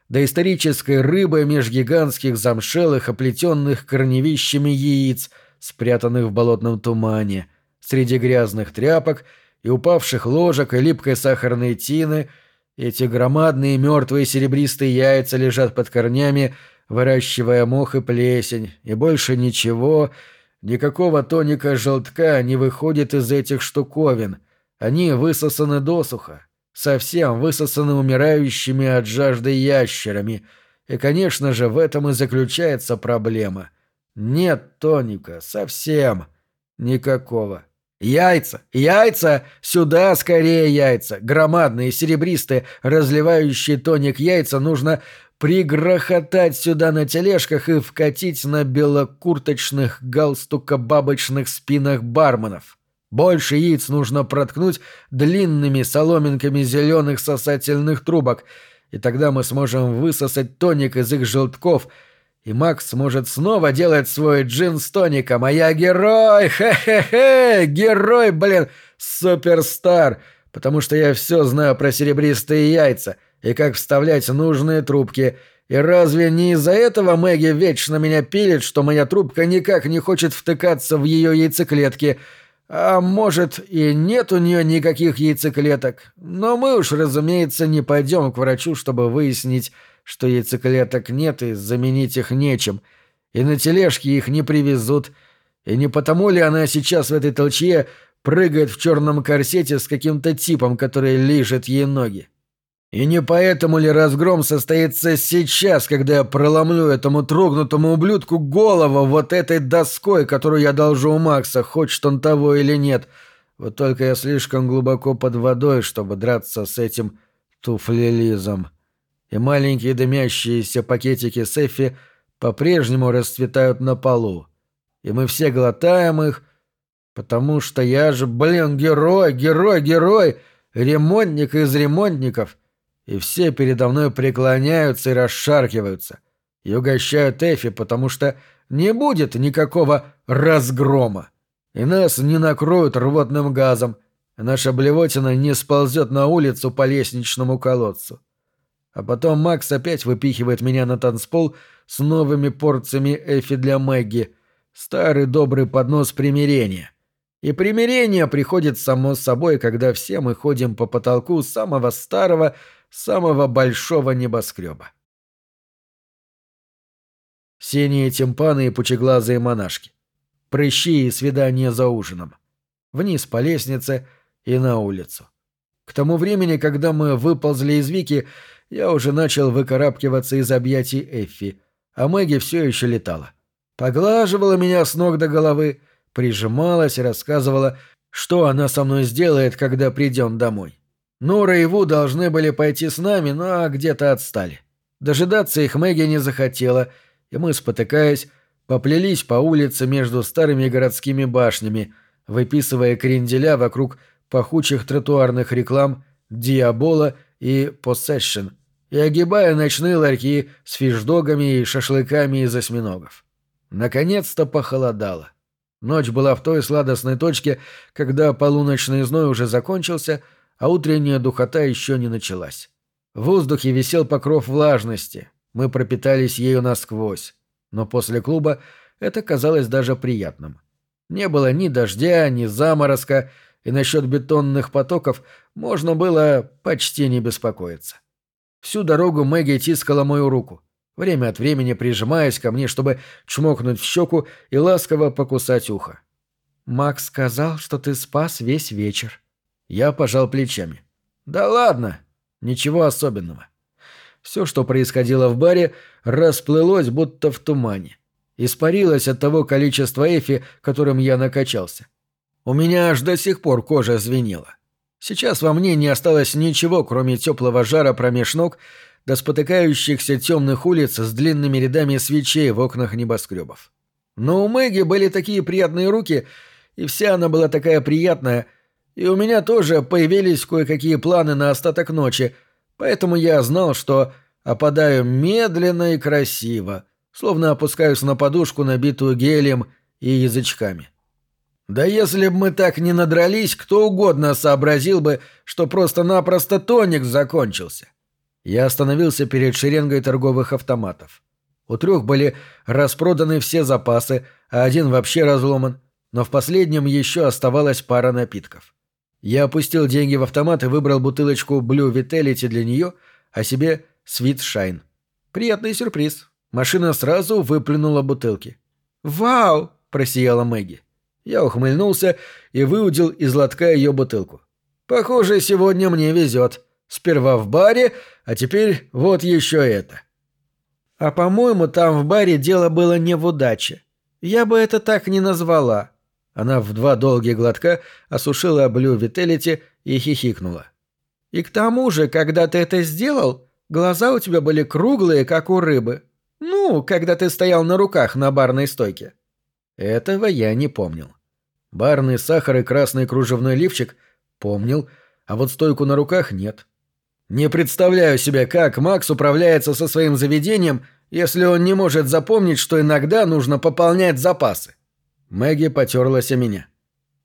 до исторической рыбы меж гигантских замшелых, оплетенных корневищами яиц, спрятанных в болотном тумане, среди грязных тряпок и упавших ложек и липкой сахарной тины — эти громадные мертвые серебристые яйца лежат под корнями, выращивая мох и плесень, и больше ничего, никакого тоника желтка не выходит из этих штуковин. Они высосаны досуха, совсем высосаны умирающими от жажды ящерами. И, конечно же, в этом и заключается проблема. Нет тоника, совсем никакого. Яйца! Яйца! Сюда скорее яйца! Громадные, серебристые, разливающие тоник яйца нужно пригрохотать сюда на тележках и вкатить на белокурточных галстука-бабочных спинах барменов. Больше яиц нужно проткнуть длинными соломинками зеленых сосательных трубок, и тогда мы сможем высосать тоник из их желтков — и Макс сможет снова делать свой джин с тоником, а я герой! Хе-хе-хе! Герой, блин! Суперстар! Потому что я все знаю про серебристые яйца и как вставлять нужные трубки. И разве не из-за этого Мэгги вечно меня пилит, что моя трубка никак не хочет втыкаться в ее яйцеклетки? А может, и нет у нее никаких яйцеклеток. Но мы уж, разумеется, не пойдем к врачу, чтобы выяснить, что яйцеклеток нет и заменить их нечем, и на тележке их не привезут, и не потому ли она сейчас в этой толчье прыгает в черном корсете с каким-то типом, который лижет ей ноги. И не поэтому ли разгром состоится сейчас, когда я проломлю этому трогнутому ублюдку голову вот этой доской, которую я должу у Макса, хочет он того или нет. Вот только я слишком глубоко под водой, чтобы драться с этим туфлелизом и маленькие дымящиеся пакетики Сефи по-прежнему расцветают на полу. И мы все глотаем их, потому что я же, блин, герой, герой, герой, ремонтник из ремонтников. И все передо мной преклоняются и расшаркиваются. И угощают Эфи, потому что не будет никакого разгрома. И нас не накроют рвотным газом, наша блевотина не сползет на улицу по лестничному колодцу. А потом Макс опять выпихивает меня на танцпол с новыми порциями Эфи для Мэгги. Старый добрый поднос примирения. И примирение приходит само собой, когда все мы ходим по потолку самого старого, самого большого небоскреба. Синие тимпаны и пучеглазые монашки. Прыщи и свидания за ужином. Вниз по лестнице и на улицу. К тому времени, когда мы выползли из Вики, я уже начал выкарабкиваться из объятий Эффи, а Мэгги все еще летала. Поглаживала меня с ног до головы, прижималась и рассказывала, что она со мной сделает, когда придем домой. Нора и Ву должны были пойти с нами, но где-то отстали. Дожидаться их Мэгги не захотела, и мы, спотыкаясь, поплелись по улице между старыми городскими башнями, выписывая кренделя вокруг пахучих тротуарных реклам «Диабола» и «Possession», и огибая ночные ларьки с фишдогами и шашлыками из осьминогов. Наконец-то похолодало. Ночь была в той сладостной точке, когда полуночный зной уже закончился, а утренняя духота еще не началась. В воздухе висел покров влажности. Мы пропитались ею насквозь. Но после клуба это казалось даже приятным. Не было ни дождя, ни заморозка, и насчет бетонных потоков можно было почти не беспокоиться. Всю дорогу Мэгги тискала мою руку, время от времени прижимаясь ко мне, чтобы чмокнуть в щеку и ласково покусать ухо. «Макс сказал, что ты спас весь вечер». Я пожал плечами. «Да ладно, ничего особенного». Все, что происходило в баре, расплылось будто в тумане. Испарилось от того количества эфи, которым я накачался. У меня аж до сих пор кожа звенела. Сейчас во мне не осталось ничего, кроме теплого жара промеж ног до спотыкающихся темных улиц с длинными рядами свечей в окнах небоскребов. Но у Мэгги были такие приятные руки, и вся она была такая приятная, и у меня тоже появились кое-какие планы на остаток ночи, поэтому я знал, что опадаю медленно и красиво, словно опускаюсь на подушку, набитую гелием и язычками. Да если бы мы так не надрались, кто угодно сообразил бы, что просто-напросто тоник закончился. Я остановился перед шеренгой торговых автоматов. У трех были распроданы все запасы, а один вообще разломан, но в последнем еще оставалась пара напитков. Я опустил деньги в автомат и выбрал бутылочку Blue Vitality для нее, а себе Sweet Shine. Приятный сюрприз. Машина сразу выплюнула бутылки. «Вау!» – просияла Мэгги. Я ухмыльнулся и выудил из лотка ее бутылку. «Похоже, сегодня мне везет. Сперва в баре, а теперь вот еще это». «А по-моему, там в баре дело было не в удаче. Я бы это так не назвала». Она в два долгих глотка осушила Блю Вителити и хихикнула. «И к тому же, когда ты это сделал, глаза у тебя были круглые, как у рыбы. Ну, когда ты стоял на руках на барной стойке». Этого я не помнил. Барный сахар и красный кружевной лифчик помнил, а вот стойку на руках нет. Не представляю себе, как Макс управляется со своим заведением, если он не может запомнить, что иногда нужно пополнять запасы. Мэгги потерлась о меня.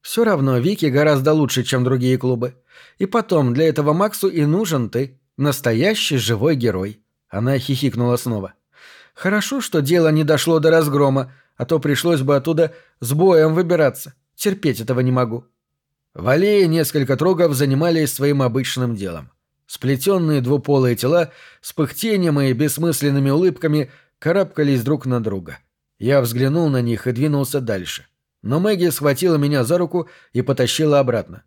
Все равно Вики гораздо лучше, чем другие клубы. И потом, для этого Максу и нужен ты. Настоящий живой герой. Она хихикнула снова. Хорошо, что дело не дошло до разгрома, а то пришлось бы оттуда с боем выбираться. Терпеть этого не могу». В аллее несколько трогов занимались своим обычным делом. Сплетенные двуполые тела с пыхтением и бессмысленными улыбками карабкались друг на друга. Я взглянул на них и двинулся дальше. Но Мэгги схватила меня за руку и потащила обратно.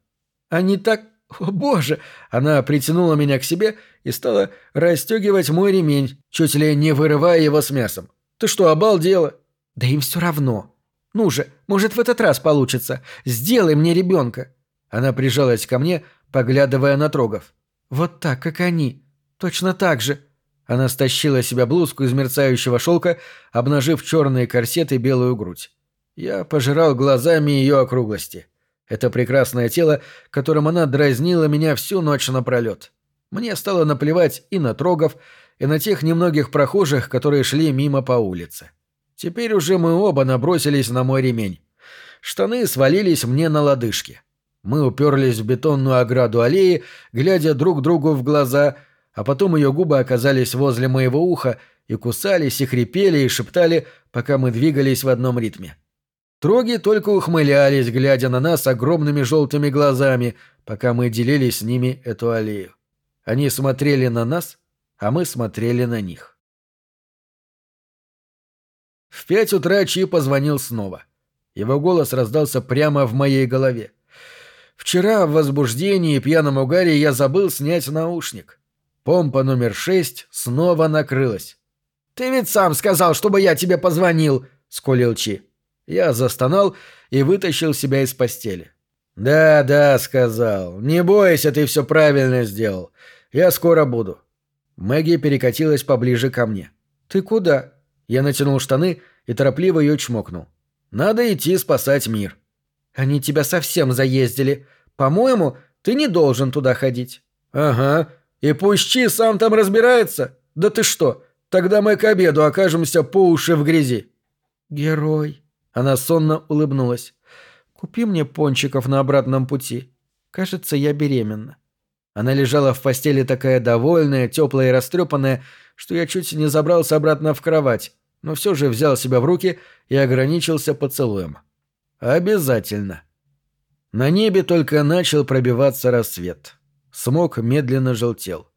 «Они так... О, боже!» Она притянула меня к себе и стала расстегивать мой ремень, чуть ли не вырывая его с мясом. «Ты что, обалдела?» «Да им все равно», ну же, может, в этот раз получится. Сделай мне ребенка. Она прижалась ко мне, поглядывая на Трогов. Вот так, как они. Точно так же. Она стащила себя блузку из мерцающего шелка, обнажив черные корсеты и белую грудь. Я пожирал глазами ее округлости. Это прекрасное тело, которым она дразнила меня всю ночь напролет. Мне стало наплевать и на трогов, и на тех немногих прохожих, которые шли мимо по улице. Теперь уже мы оба набросились на мой ремень. Штаны свалились мне на лодыжки. Мы уперлись в бетонную ограду аллеи, глядя друг другу в глаза, а потом ее губы оказались возле моего уха и кусались, и хрипели, и шептали, пока мы двигались в одном ритме. Троги только ухмылялись, глядя на нас огромными желтыми глазами, пока мы делили с ними эту аллею. Они смотрели на нас, а мы смотрели на них. В пять утра Чи позвонил снова. Его голос раздался прямо в моей голове. Вчера в возбуждении и пьяном угаре я забыл снять наушник. Помпа номер шесть снова накрылась. «Ты ведь сам сказал, чтобы я тебе позвонил!» — скулил Чи. Я застонал и вытащил себя из постели. «Да, да», — сказал. «Не бойся, ты все правильно сделал. Я скоро буду». Мэгги перекатилась поближе ко мне. «Ты куда?» Я натянул штаны и торопливо ее чмокнул. «Надо идти спасать мир». «Они тебя совсем заездили. По-моему, ты не должен туда ходить». «Ага. И пусть Чи сам там разбирается. Да ты что, тогда мы к обеду окажемся по уши в грязи». «Герой». Она сонно улыбнулась. «Купи мне пончиков на обратном пути. Кажется, я беременна». Она лежала в постели такая довольная, теплая и растрепанная, что я чуть не забрался обратно в кровать, но все же взял себя в руки и ограничился поцелуем. Обязательно. На небе только начал пробиваться рассвет. Смог медленно желтел.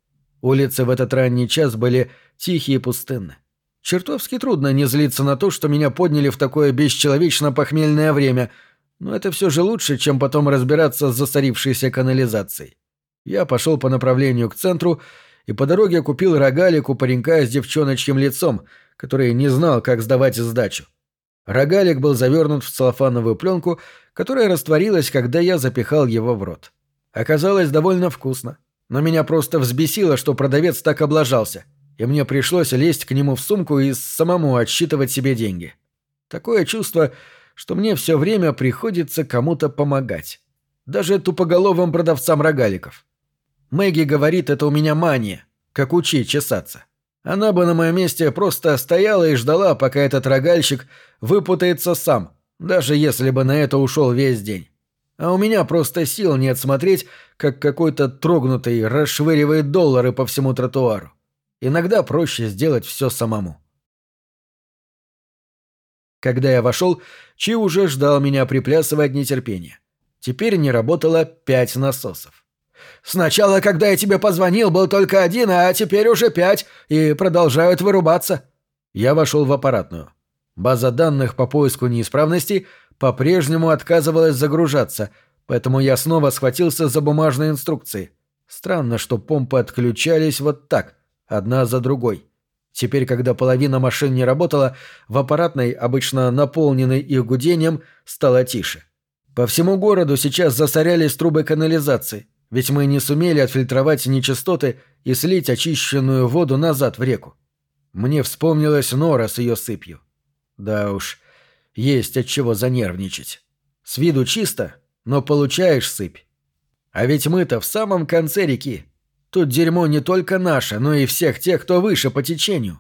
Улицы в этот ранний час были тихие и пустынны. Чертовски трудно не злиться на то, что меня подняли в такое бесчеловечно похмельное время, но это все же лучше, чем потом разбираться с засорившейся канализацией. Я пошел по направлению к центру и по дороге купил рогалик у паренька с девчоночьим лицом, который не знал, как сдавать сдачу. Рогалик был завернут в целлофановую пленку, которая растворилась, когда я запихал его в рот. Оказалось довольно вкусно, но меня просто взбесило, что продавец так облажался, и мне пришлось лезть к нему в сумку и самому отсчитывать себе деньги. Такое чувство, что мне все время приходится кому-то помогать. Даже тупоголовым продавцам рогаликов. Мэгги говорит, это у меня мания, как учи чесаться. Она бы на моем месте просто стояла и ждала, пока этот рогальщик выпутается сам, даже если бы на это ушел весь день. А у меня просто сил нет смотреть, как какой-то трогнутый расшвыривает доллары по всему тротуару. Иногда проще сделать все самому. Когда я вошел, Чи уже ждал меня, приплясывая от нетерпения. Теперь не работало пять насосов. Сначала, когда я тебе позвонил, был только один, а теперь уже пять, и продолжают вырубаться». Я вошел в аппаратную. База данных по поиску неисправностей по-прежнему отказывалась загружаться, поэтому я снова схватился за бумажные инструкции. Странно, что помпы отключались вот так, одна за другой. Теперь, когда половина машин не работала, в аппаратной, обычно наполненной их гудением, стало тише. По всему городу сейчас засорялись трубы канализации – ведь мы не сумели отфильтровать нечистоты и слить очищенную воду назад в реку. Мне вспомнилась Нора с ее сыпью. Да уж, есть от чего занервничать. С виду чисто, но получаешь сыпь. А ведь мы-то в самом конце реки. Тут дерьмо не только наше, но и всех тех, кто выше по течению.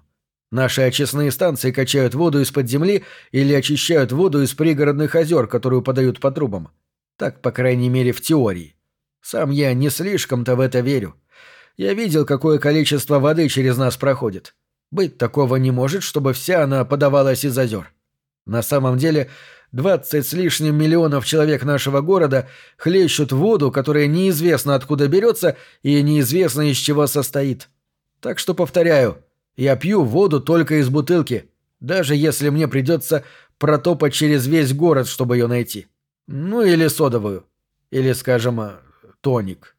Наши очистные станции качают воду из-под земли или очищают воду из пригородных озер, которую подают по трубам. Так, по крайней мере, в теории. Сам я не слишком-то в это верю. Я видел, какое количество воды через нас проходит. Быть такого не может, чтобы вся она подавалась из озер. На самом деле, двадцать с лишним миллионов человек нашего города хлещут воду, которая неизвестно откуда берется и неизвестно из чего состоит. Так что, повторяю, я пью воду только из бутылки, даже если мне придется протопать через весь город, чтобы ее найти. Ну или содовую. Или, скажем, тоник.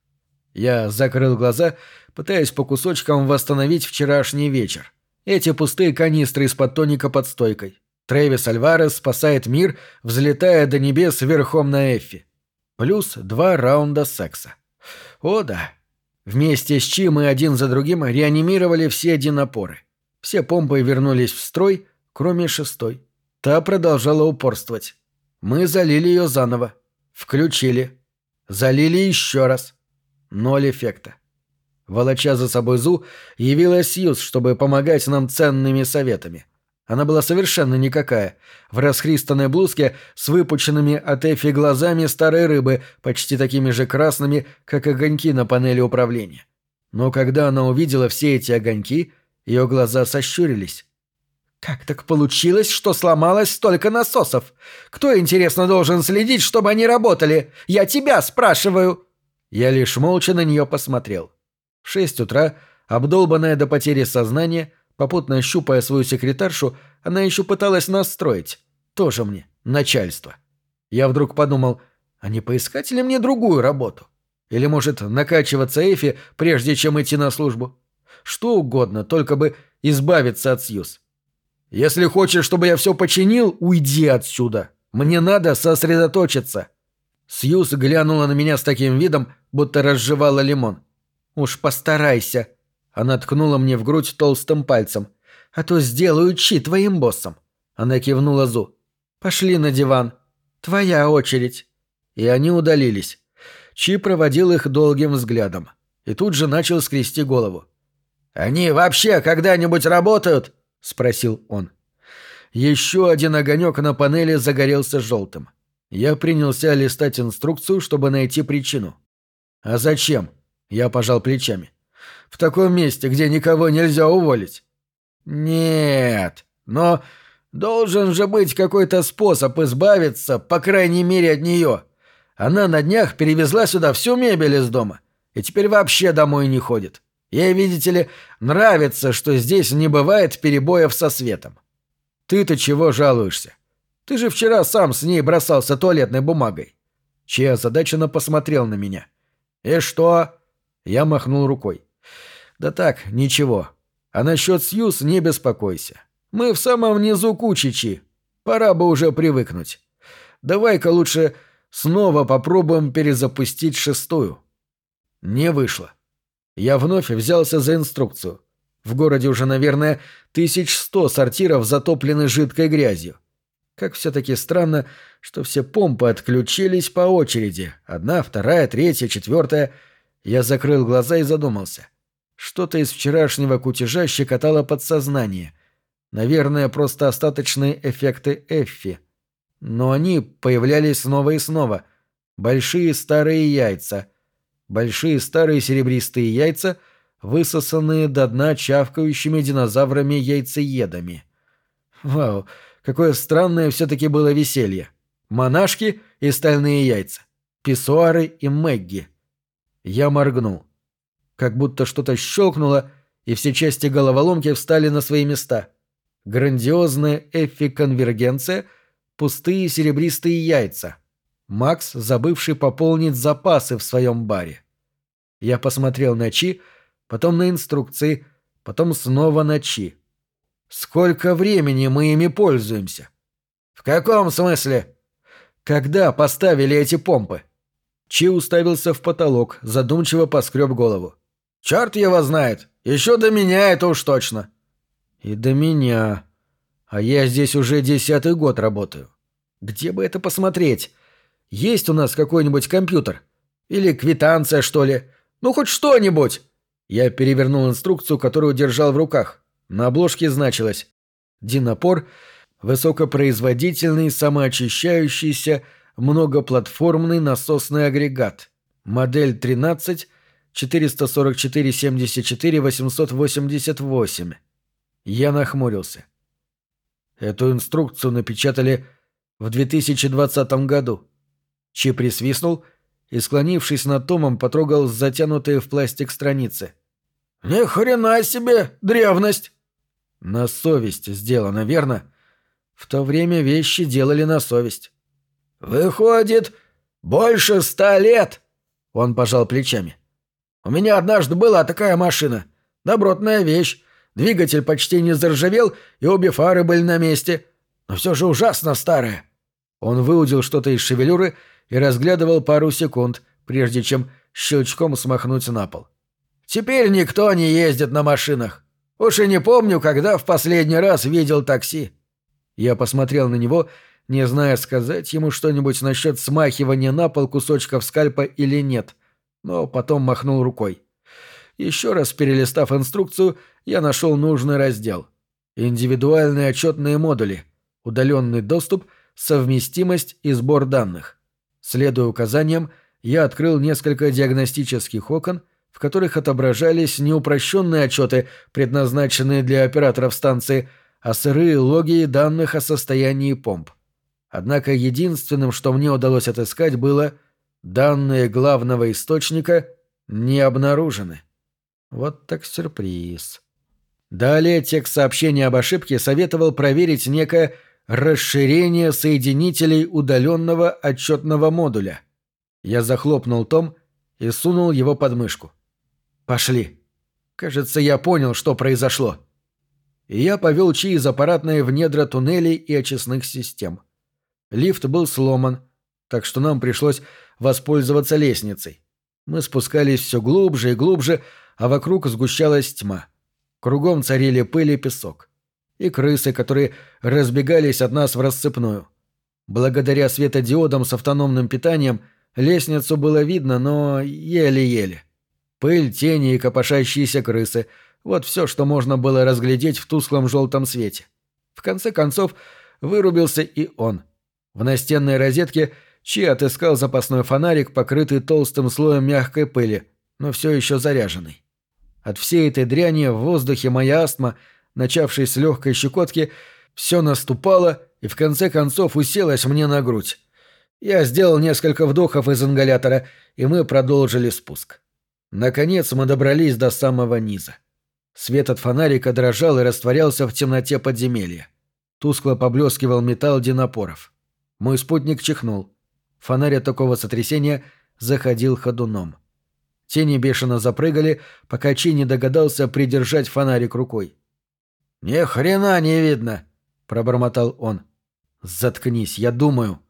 Я закрыл глаза, пытаясь по кусочкам восстановить вчерашний вечер. Эти пустые канистры из-под тоника под стойкой. Трэвис Альварес спасает мир, взлетая до небес верхом на Эффи. Плюс два раунда секса. О да. Вместе с Чи мы один за другим реанимировали все динопоры. Все помпы вернулись в строй, кроме шестой. Та продолжала упорствовать. Мы залили ее заново. Включили. Залили еще раз. Ноль эффекта. Волоча за собой Зу, явилась Сьюз, чтобы помогать нам ценными советами. Она была совершенно никакая, в расхристанной блузке с выпученными от Эфи глазами старой рыбы, почти такими же красными, как огоньки на панели управления. Но когда она увидела все эти огоньки, ее глаза сощурились. «Как так получилось, что сломалось столько насосов? Кто, интересно, должен следить, чтобы они работали? Я тебя спрашиваю!» Я лишь молча на нее посмотрел. В шесть утра, обдолбанная до потери сознания, попутно щупая свою секретаршу, она еще пыталась настроить. Тоже мне, начальство. Я вдруг подумал, а не поискать ли мне другую работу? Или, может, накачиваться Эфи, прежде чем идти на службу? Что угодно, только бы избавиться от Сьюз. Если хочешь, чтобы я все починил, уйди отсюда. Мне надо сосредоточиться. Сьюз глянула на меня с таким видом, будто разжевала лимон. «Уж постарайся», она ткнула мне в грудь толстым пальцем. «А то сделаю чи твоим боссом». Она кивнула Зу. «Пошли на диван. Твоя очередь». И они удалились. Чи проводил их долгим взглядом. И тут же начал скрести голову. «Они вообще когда-нибудь работают?» — спросил он. Еще один огонек на панели загорелся желтым. Я принялся листать инструкцию, чтобы найти причину. «А зачем?» — я пожал плечами в таком месте, где никого нельзя уволить. Нет, но должен же быть какой-то способ избавиться, по крайней мере, от нее. Она на днях перевезла сюда всю мебель из дома и теперь вообще домой не ходит. Ей, видите ли, нравится, что здесь не бывает перебоев со светом. Ты-то чего жалуешься? Ты же вчера сам с ней бросался туалетной бумагой. Чья озадаченно посмотрел на меня. «И что?» Я махнул рукой. Да так, ничего. А насчет Сьюз не беспокойся. Мы в самом низу кучичи. Пора бы уже привыкнуть. Давай-ка лучше снова попробуем перезапустить шестую. Не вышло. Я вновь взялся за инструкцию. В городе уже, наверное, тысяч сто сортиров затоплены жидкой грязью. Как все-таки странно, что все помпы отключились по очереди. Одна, вторая, третья, четвертая. Я закрыл глаза и задумался. — что-то из вчерашнего кутежа щекотало подсознание. Наверное, просто остаточные эффекты Эффи. Но они появлялись снова и снова. Большие старые яйца. Большие старые серебристые яйца, высосанные до дна чавкающими динозаврами-яйцеедами. Вау, какое странное все-таки было веселье. Монашки и стальные яйца. Писсуары и Мэгги. Я моргнул как будто что-то щелкнуло, и все части головоломки встали на свои места. Грандиозная эффи-конвергенция, пустые серебристые яйца. Макс, забывший пополнить запасы в своем баре. Я посмотрел на Чи, потом на инструкции, потом снова на Чи. Сколько времени мы ими пользуемся? В каком смысле? Когда поставили эти помпы? Чи уставился в потолок, задумчиво поскреб голову. Черт его знает. Еще до меня это уж точно. И до меня. А я здесь уже десятый год работаю. Где бы это посмотреть? Есть у нас какой-нибудь компьютер? Или квитанция, что ли? Ну, хоть что-нибудь. Я перевернул инструкцию, которую держал в руках. На обложке значилось «Динопор – высокопроизводительный, самоочищающийся, многоплатформный насосный агрегат. Модель 13 444 74 888. Я нахмурился. Эту инструкцию напечатали в 2020 году. Чи присвистнул и, склонившись над томом, потрогал затянутые в пластик страницы. «Ни хрена себе! Древность!» «На совесть сделано, верно?» В то время вещи делали на совесть. «Выходит, больше ста лет!» Он пожал плечами. У меня однажды была такая машина. Добротная вещь. Двигатель почти не заржавел, и обе фары были на месте. Но все же ужасно старая». Он выудил что-то из шевелюры и разглядывал пару секунд, прежде чем щелчком смахнуть на пол. Теперь никто не ездит на машинах. Уж и не помню, когда в последний раз видел такси». Я посмотрел на него, не зная, сказать ему что-нибудь насчет смахивания на пол кусочков скальпа или нет, но потом махнул рукой. Еще раз перелистав инструкцию, я нашел нужный раздел. Индивидуальные отчетные модули, удаленный доступ, совместимость и сбор данных. Следуя указаниям, я открыл несколько диагностических окон, в которых отображались не упрощенные отчеты, предназначенные для операторов станции, а сырые логи данных о состоянии помп. Однако единственным, что мне удалось отыскать, было «данные главного источника не обнаружены». Вот так сюрприз. Далее текст сообщения об ошибке советовал проверить некое расширение соединителей удаленного отчетного модуля. Я захлопнул том и сунул его под мышку. «Пошли. Кажется, я понял, что произошло». И я повел Чи из аппаратной в недра туннелей и очистных систем. Лифт был сломан, так что нам пришлось воспользоваться лестницей. Мы спускались все глубже и глубже, а вокруг сгущалась тьма. Кругом царили пыль и песок. И крысы, которые разбегались от нас в рассыпную. Благодаря светодиодам с автономным питанием лестницу было видно, но еле-еле. Пыль, тени и копошащиеся крысы — вот все, что можно было разглядеть в тусклом желтом свете. В конце концов, вырубился и он. В настенной розетке Чи отыскал запасной фонарик, покрытый толстым слоем мягкой пыли, но все еще заряженный. От всей этой дряни в воздухе моя астма, начавшись с легкой щекотки, все наступала и в конце концов уселась мне на грудь. Я сделал несколько вдохов из ингалятора, и мы продолжили спуск. Наконец мы добрались до самого низа. Свет от фонарика дрожал и растворялся в темноте подземелья. Тускло поблескивал металл динопоров. Мой спутник чихнул. Фонарь от такого сотрясения заходил ходуном. Тени бешено запрыгали, пока Чи не догадался придержать фонарик рукой. «Ни хрена не видно!» — пробормотал он. «Заткнись, я думаю».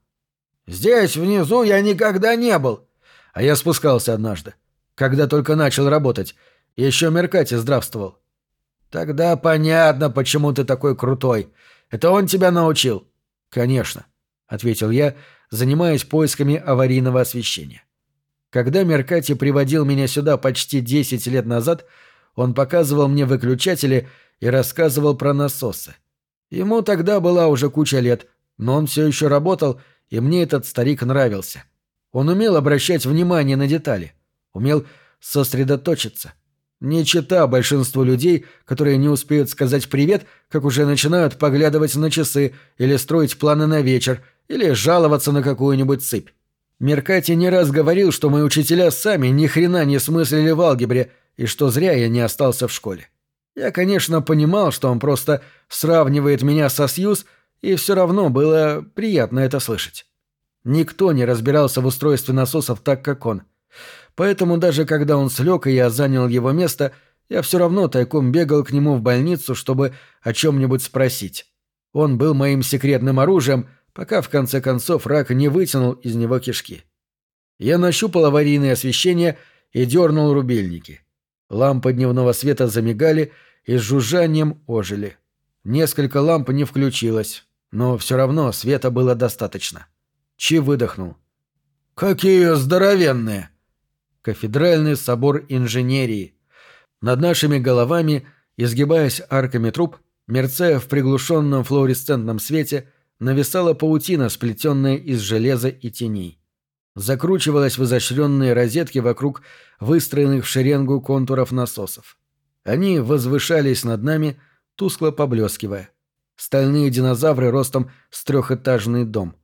«Здесь, внизу, я никогда не был!» А я спускался однажды, когда только начал работать. Еще Меркати здравствовал. «Тогда понятно, почему ты такой крутой. Это он тебя научил?» «Конечно», — ответил я, занимаясь поисками аварийного освещения. Когда Меркати приводил меня сюда почти 10 лет назад, он показывал мне выключатели и рассказывал про насосы. Ему тогда была уже куча лет, но он все еще работал, и мне этот старик нравился. Он умел обращать внимание на детали, умел сосредоточиться. Не чита большинству людей, которые не успеют сказать «привет», как уже начинают поглядывать на часы или строить планы на вечер, или жаловаться на какую-нибудь сыпь. Меркати не раз говорил, что мои учителя сами ни хрена не смыслили в алгебре и что зря я не остался в школе. Я, конечно, понимал, что он просто сравнивает меня со Сьюз, и все равно было приятно это слышать. Никто не разбирался в устройстве насосов так, как он. Поэтому даже когда он слег и я занял его место, я все равно тайком бегал к нему в больницу, чтобы о чем-нибудь спросить. Он был моим секретным оружием — пока в конце концов рак не вытянул из него кишки. Я нащупал аварийное освещение и дернул рубильники. Лампы дневного света замигали и с жужжанием ожили. Несколько ламп не включилось, но все равно света было достаточно. Чи выдохнул. «Какие здоровенные!» Кафедральный собор инженерии. Над нашими головами, изгибаясь арками труб, мерцая в приглушенном флуоресцентном свете, нависала паутина, сплетенная из железа и теней. Закручивалась в изощренные розетки вокруг выстроенных в шеренгу контуров насосов. Они возвышались над нами, тускло поблескивая. Стальные динозавры ростом с трехэтажный дом.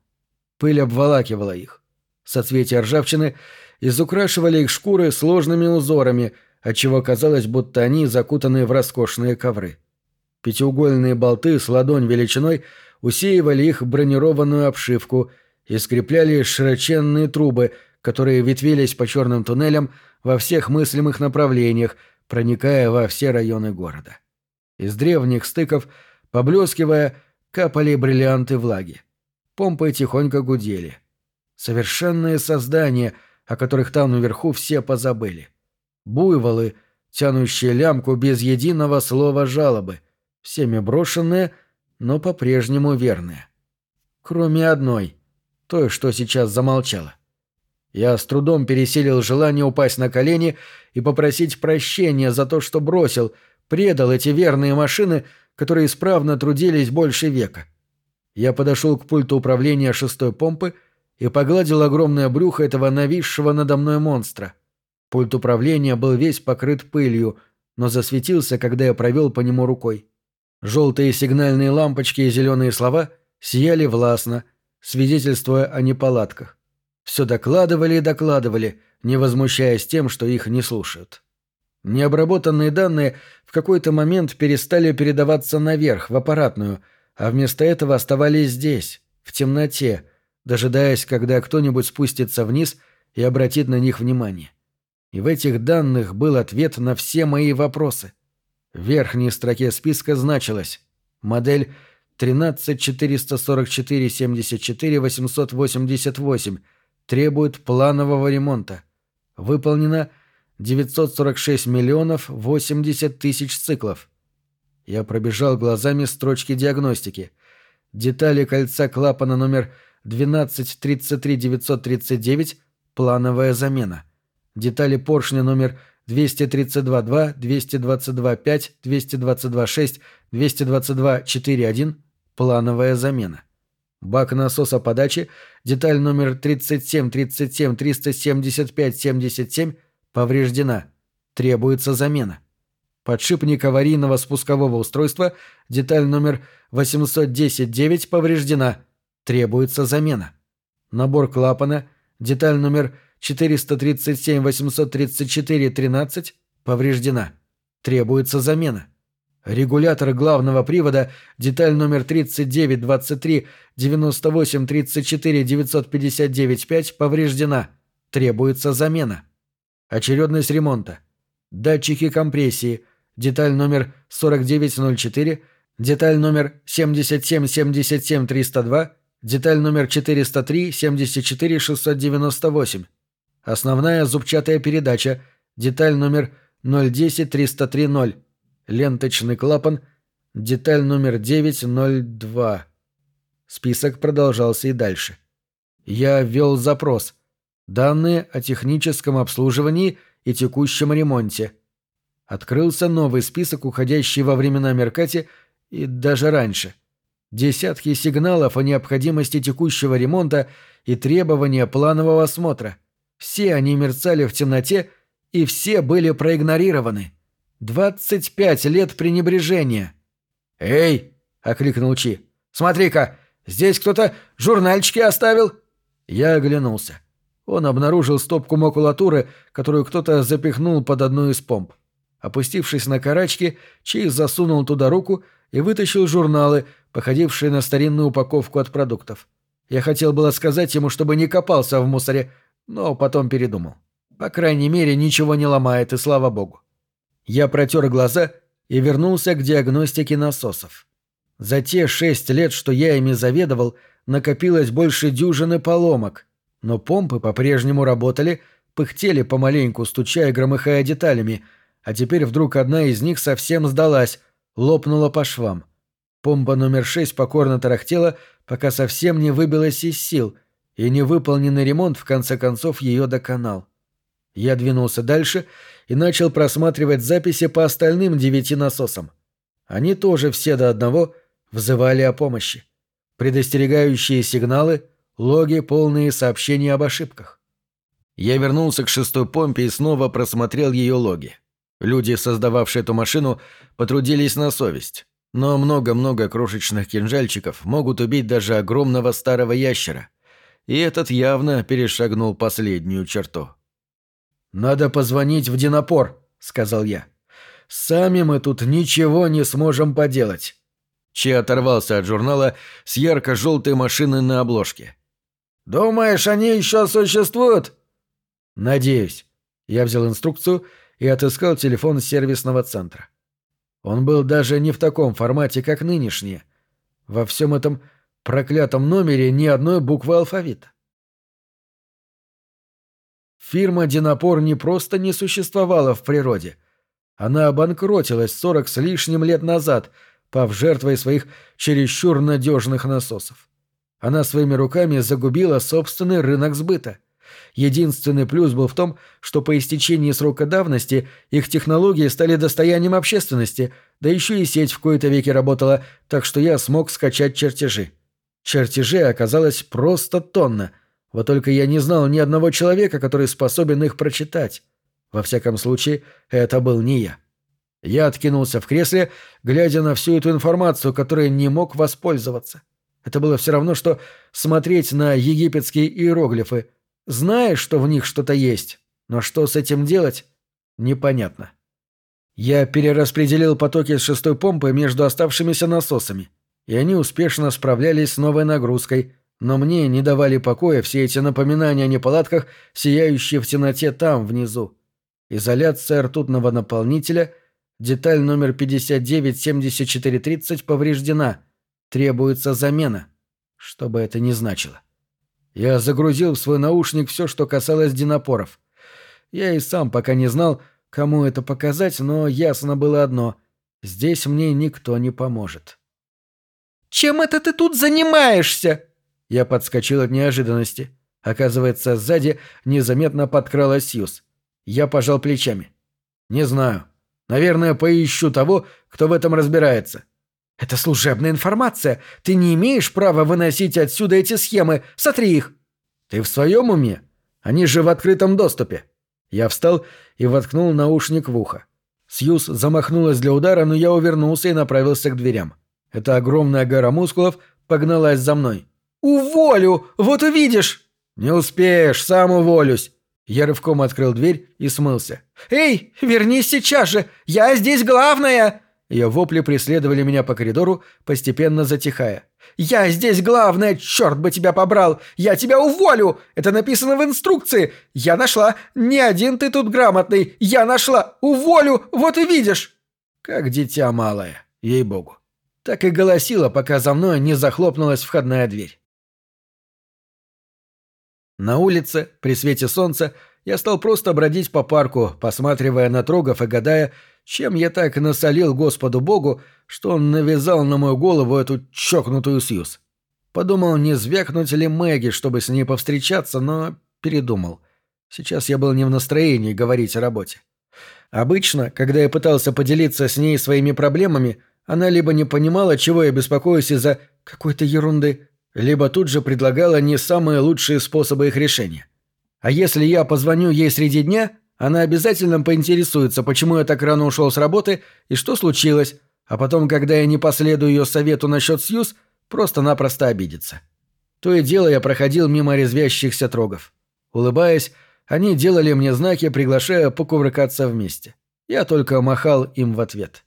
Пыль обволакивала их. Соцветия ржавчины изукрашивали их шкуры сложными узорами, отчего казалось, будто они закутаны в роскошные ковры. Пятиугольные болты с ладонь величиной усеивали их бронированную обшивку и скрепляли широченные трубы, которые ветвились по черным туннелям во всех мыслимых направлениях, проникая во все районы города. Из древних стыков, поблескивая, капали бриллианты влаги. Помпы тихонько гудели. Совершенные создания, о которых там наверху все позабыли. Буйволы, тянущие лямку без единого слова жалобы, всеми брошенные, но по-прежнему верные. Кроме одной, той, что сейчас замолчала. Я с трудом пересилил желание упасть на колени и попросить прощения за то, что бросил, предал эти верные машины, которые исправно трудились больше века. Я подошел к пульту управления шестой помпы и погладил огромное брюхо этого нависшего надо мной монстра. Пульт управления был весь покрыт пылью, но засветился, когда я провел по нему рукой. Желтые сигнальные лампочки и зеленые слова сияли властно, свидетельствуя о неполадках. Все докладывали и докладывали, не возмущаясь тем, что их не слушают. Необработанные данные в какой-то момент перестали передаваться наверх, в аппаратную, а вместо этого оставались здесь, в темноте, дожидаясь, когда кто-нибудь спустится вниз и обратит на них внимание. И в этих данных был ответ на все мои вопросы. В верхней строке списка значилось «Модель 13444-74-888 требует планового ремонта. Выполнено 946 миллионов 80 тысяч циклов». Я пробежал глазами строчки диагностики. Детали кольца клапана номер 1233939 – плановая замена. Детали поршня номер 232.2, 222.5, 222.6, 222.4.1 – плановая замена. Бак насоса подачи, деталь номер 37-37-375-77 повреждена. Требуется замена. Подшипник аварийного спускового устройства, деталь номер 810-9 повреждена. Требуется замена. Набор клапана, деталь номер 437-834-13 повреждена. Требуется замена. Регулятор главного привода, деталь номер 39-23-98-34-959-5 повреждена. Требуется замена. Очередность ремонта. Датчики компрессии, деталь номер 4904, деталь номер 77-77-302, деталь номер 403-74-698. Основная зубчатая передача, деталь номер 010-303-0. Ленточный клапан, деталь номер 902. Список продолжался и дальше. Я ввел запрос. Данные о техническом обслуживании и текущем ремонте. Открылся новый список, уходящий во времена Меркати и даже раньше. Десятки сигналов о необходимости текущего ремонта и требования планового осмотра. Все они мерцали в темноте, и все были проигнорированы. Двадцать пять лет пренебрежения. «Эй!» — окликнул Чи. «Смотри-ка, здесь кто-то журнальчики оставил!» Я оглянулся. Он обнаружил стопку макулатуры, которую кто-то запихнул под одну из помп. Опустившись на карачки, Чи засунул туда руку и вытащил журналы, походившие на старинную упаковку от продуктов. Я хотел было сказать ему, чтобы не копался в мусоре, но потом передумал. По крайней мере, ничего не ломает, и слава богу. Я протер глаза и вернулся к диагностике насосов. За те шесть лет, что я ими заведовал, накопилось больше дюжины поломок, но помпы по-прежнему работали, пыхтели помаленьку, стуча и громыхая деталями, а теперь вдруг одна из них совсем сдалась, лопнула по швам. Помпа номер шесть покорно тарахтела, пока совсем не выбилась из сил, и невыполненный ремонт в конце концов ее доконал. Я двинулся дальше и начал просматривать записи по остальным девяти насосам. Они тоже все до одного взывали о помощи. Предостерегающие сигналы, логи, полные сообщений об ошибках. Я вернулся к шестой помпе и снова просмотрел ее логи. Люди, создававшие эту машину, потрудились на совесть. Но много-много крошечных кинжальчиков могут убить даже огромного старого ящера. И этот явно перешагнул последнюю черту. «Надо позвонить в Динопор», — сказал я. «Сами мы тут ничего не сможем поделать». Чи оторвался от журнала с ярко-желтой машиной на обложке. «Думаешь, они еще существуют?» «Надеюсь». Я взял инструкцию и отыскал телефон сервисного центра. Он был даже не в таком формате, как нынешние. Во всем этом проклятом номере ни одной буквы алфавита. Фирма «Динопор» не просто не существовала в природе. Она обанкротилась сорок с лишним лет назад, пав жертвой своих чересчур надежных насосов. Она своими руками загубила собственный рынок сбыта. Единственный плюс был в том, что по истечении срока давности их технологии стали достоянием общественности, да еще и сеть в кои-то веки работала, так что я смог скачать чертежи. Чертежей оказалось просто тонна. Вот только я не знал ни одного человека, который способен их прочитать. Во всяком случае, это был не я. Я откинулся в кресле, глядя на всю эту информацию, которой не мог воспользоваться. Это было все равно, что смотреть на египетские иероглифы. Знаешь, что в них что-то есть, но что с этим делать, непонятно. Я перераспределил потоки с шестой помпы между оставшимися насосами, и они успешно справлялись с новой нагрузкой, но мне не давали покоя все эти напоминания о неполадках, сияющие в темноте там, внизу. Изоляция ртутного наполнителя, деталь номер 597430 повреждена. Требуется замена. Что бы это ни значило. Я загрузил в свой наушник все, что касалось динопоров. Я и сам пока не знал, кому это показать, но ясно было одно — здесь мне никто не поможет. «Чем это ты тут занимаешься?» Я подскочил от неожиданности. Оказывается, сзади незаметно подкралась Сьюз. Я пожал плечами. «Не знаю. Наверное, поищу того, кто в этом разбирается». «Это служебная информация. Ты не имеешь права выносить отсюда эти схемы. Сотри их». «Ты в своем уме? Они же в открытом доступе». Я встал и воткнул наушник в ухо. Сьюз замахнулась для удара, но я увернулся и направился к дверям. Эта огромная гора мускулов погналась за мной. «Уволю! Вот увидишь!» «Не успеешь, сам уволюсь!» Я рывком открыл дверь и смылся. «Эй, вернись сейчас же! Я здесь главная!» Ее вопли преследовали меня по коридору, постепенно затихая. «Я здесь главная, черт бы тебя побрал! Я тебя уволю! Это написано в инструкции! Я нашла! Не один ты тут грамотный! Я нашла! Уволю! Вот и видишь!» Как дитя малое, ей-богу. Так и голосила, пока за мной не захлопнулась входная дверь. На улице, при свете солнца, я стал просто бродить по парку, посматривая на трогов и гадая, чем я так насолил Господу Богу, что он навязал на мою голову эту чокнутую Сьюз. Подумал, не звякнуть ли Мэгги, чтобы с ней повстречаться, но передумал. Сейчас я был не в настроении говорить о работе. Обычно, когда я пытался поделиться с ней своими проблемами, она либо не понимала, чего я беспокоюсь из-за какой-то ерунды, либо тут же предлагала не самые лучшие способы их решения. А если я позвоню ей среди дня, она обязательно поинтересуется, почему я так рано ушел с работы и что случилось, а потом, когда я не последую ее совету насчет Сьюз, просто-напросто обидится. То и дело я проходил мимо резвящихся трогов. Улыбаясь, они делали мне знаки, приглашая покувыркаться вместе. Я только махал им в ответ.